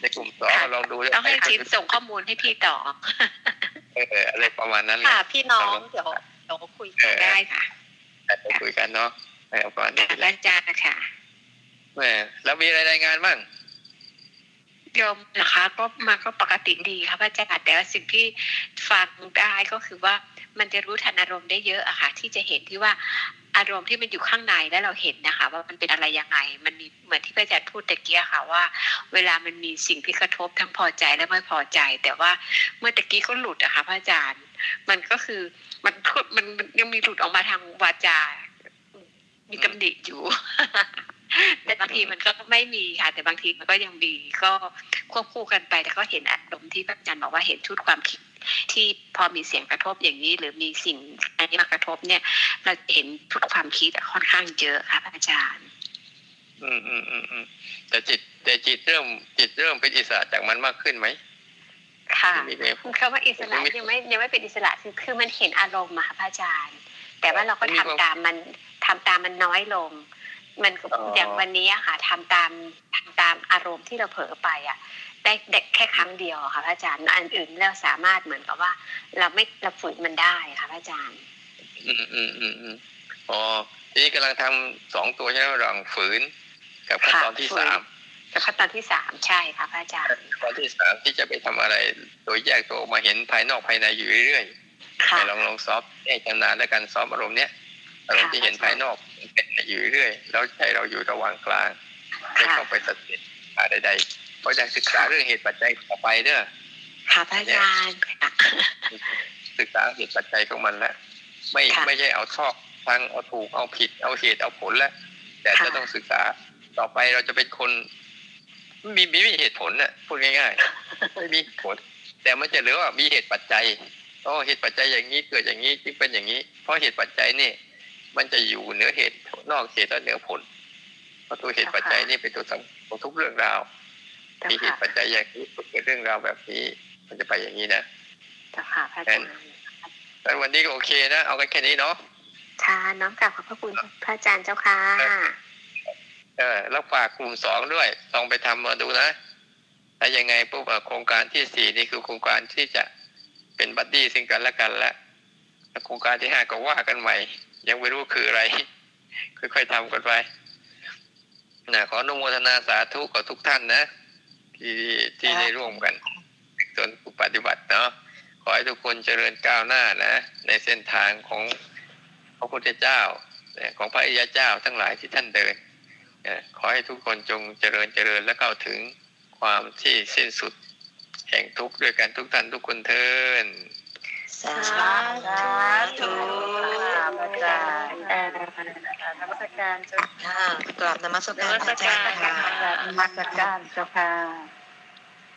ในกลุ่มสองค่ะลองดูด้วยต้องให้ใครชิ้นเป็นส่งข้อมูลให้พี่ต่อเอออะไรประมาณนั้นแหค่ะละพี่น้องเดี๋ยวเดี๋ยวคุยกันได้ค่ะแต่ไปคุยกันเนาะเออประมาณนี้ค่ะแหละอาจารย์ค่ะแหมแล้วมีอะไรรายงานบ้าง โยมนะคะก็มาก็ปกติดีค่ะพระอาจารย์แต่ว่าสิ่งที่ฟังได้ก็คือว่ามันจะรู้ทันอารมณ์ได้เยอะอะค่ะ ที่จะเห็นที่ว่าอารมณ์ที่มันอยู่ข้างในแล้วเราเห็นนะคะ ว่ามันเป็นอะไรยังไง มันมีเหมือนที่พระอาจารย์พูดตะเกียค่ะว่า เวลามันมีสิ่งที่กระทบทั้งพอใจและไม่พอใจ แต่ว่าเมื่อตะกี้ก็หลุดอะค่ะพระอาจารย์ มันก็คือมันมันมันยังมีหลุดออกมาทางวาจา มีตำหนิอยู่ แต่บางทีมันก็ไม่มีค่ะ แต่บางทีมันก็ยังมีก็ควบคู่กันไป แต่ก็เห็นอารมณ์ที่พระอาจารย์บอกว่าเห็นชุดความคิดที่พอมีเสียงกระทบอย่างนี้ หรือมีสิ่งอันนี้มากระทบเนี่ย เราจะเห็นชุดความคิดค่อนข้างเยอะค่ะพระอาจารย์ อืมอืมอืมอืมแต่จิตแต่จิตเริ่มจิตเริ่มเป็นอิสระจากมันมากขึ้นไหมค่ะมีไหมคำว่าอิสระยังไม่ยังไม่เป็นอิสระคือคือมันเห็นอารมณ์อะค่ะพระอาจารย์ แต่ว่าเราก็ทำตามมันทำตามมันน้อยลง มันก็อย่างวันนี้อะค่ะทำตามทำตามอารมณ์ที่เราเผลอไปอะได้ได้แค่ครั้งเดียวอะค่ะพระอาจารย์อันอื่นเราสามารถเหมือนกับว่า เราไม่เราฝืนมันได้ค่ะพระอาจารย์ อืมอืมอืมอืมอ๋อทีนี้กำลังทำสองตัวใช่ไหมระหว่างฝืน กับขั้นตอนที่ค่ะฝืนสามแล้วขั้นตอนที่สามใช่ค่ะพระอาจารย์ขั้นตอนที่สามที่จะไปทำอะไร โดยแยกตัวออกมาเห็นภายนอกภายในอยู่เรื่อยๆค่ะให้ลองลองซอฟให้ชำนาญและการซ้อมอารมณ์เนี้ยอารมณ์ที่เห็นภายนอก เป็นอยู่เรื่อยๆแล้วใจเราอยู่ระหว่างกลางไม่ค่ะเข้าไปตัดสินอะไรใดๆเพราะจะศึกษาเรื่องเหตุปัจจัยต่อไปเด้อค่ะพระอาจารย์ค่ะศึกษาเหตุปัจจัยของมันแล้วไม่ค่ะไม่ใช่เอาชอบทางเอาถูกเอาผิดเอาเหตุเอาผลแล้วแต่ค่ะจะต้องศึกษาต่อไปเราจะเป็นคนมีมีมีเหตุผลน่ะพูดง่ายๆไม่มีเหตุผล แต่มันจะเหลือว่ามีเหตุปัจจัยโอ้เหตุปัจจัยอย่างนี้เกิดอย่างนี้จึงเป็นอย่างนี้ เพราะเหตุปัจจัยนี่ มันจะอยู่เหนือเหตุนอกเหตุและเหนือผลเพราะตัวเหตุปัจจัยนี่เป็นตัวสำคัญของทุกเรื่องราวเจ้ามีเหค่ะตุปัจจัยอย่างนี้เกิดเรื่องราวแบบนี้ มันจะไปอย่างนี้นะเจ้าค่ะพระอาจารย์งั้นวันนี้ก็โอเคนะเอากันแค่นี้เนาะค่ะน้อมกราบขอบพระคุณพระอาจารย์เจ้าค่ะเออแล้วฝากกลุ่มสองด้วยลองไปทำมาดูนะถ้ายังไงปุ๊บอะโครงการที่สี่นี่คือโครงการที่จะเป็นบัดดี้ซึ่งกันและกันแล้วแล้วโครงการที่ห้าก็ว่ากันใหม่ ยังไม่รู้คืออะไร ค่อยๆทำกันไปนะขออนุโมทนาสาธุกับทุกท่านนะ ที่ที่ได้ร่วมกันส่วนปฏิบัติเนาะขอให้ทุกคนเจริญก้าวหน้านะ ในเส้นทางของพระพุทธเจ้าของพระอิยาเจ้าทั้งหลายที่ท่านเดินขอให้ทุกคนจงเจริญเจริญและเข้าถึงความที่สิ้นสุดแห่งทุกข์ด้วยกันทุกท่านทุกคนเทิน สาธุพระอาจารย์นมัสการเจ้าค่ะกราบนมัสการพระอาจารย์ค่ะนมัสการเจ้าค่ะ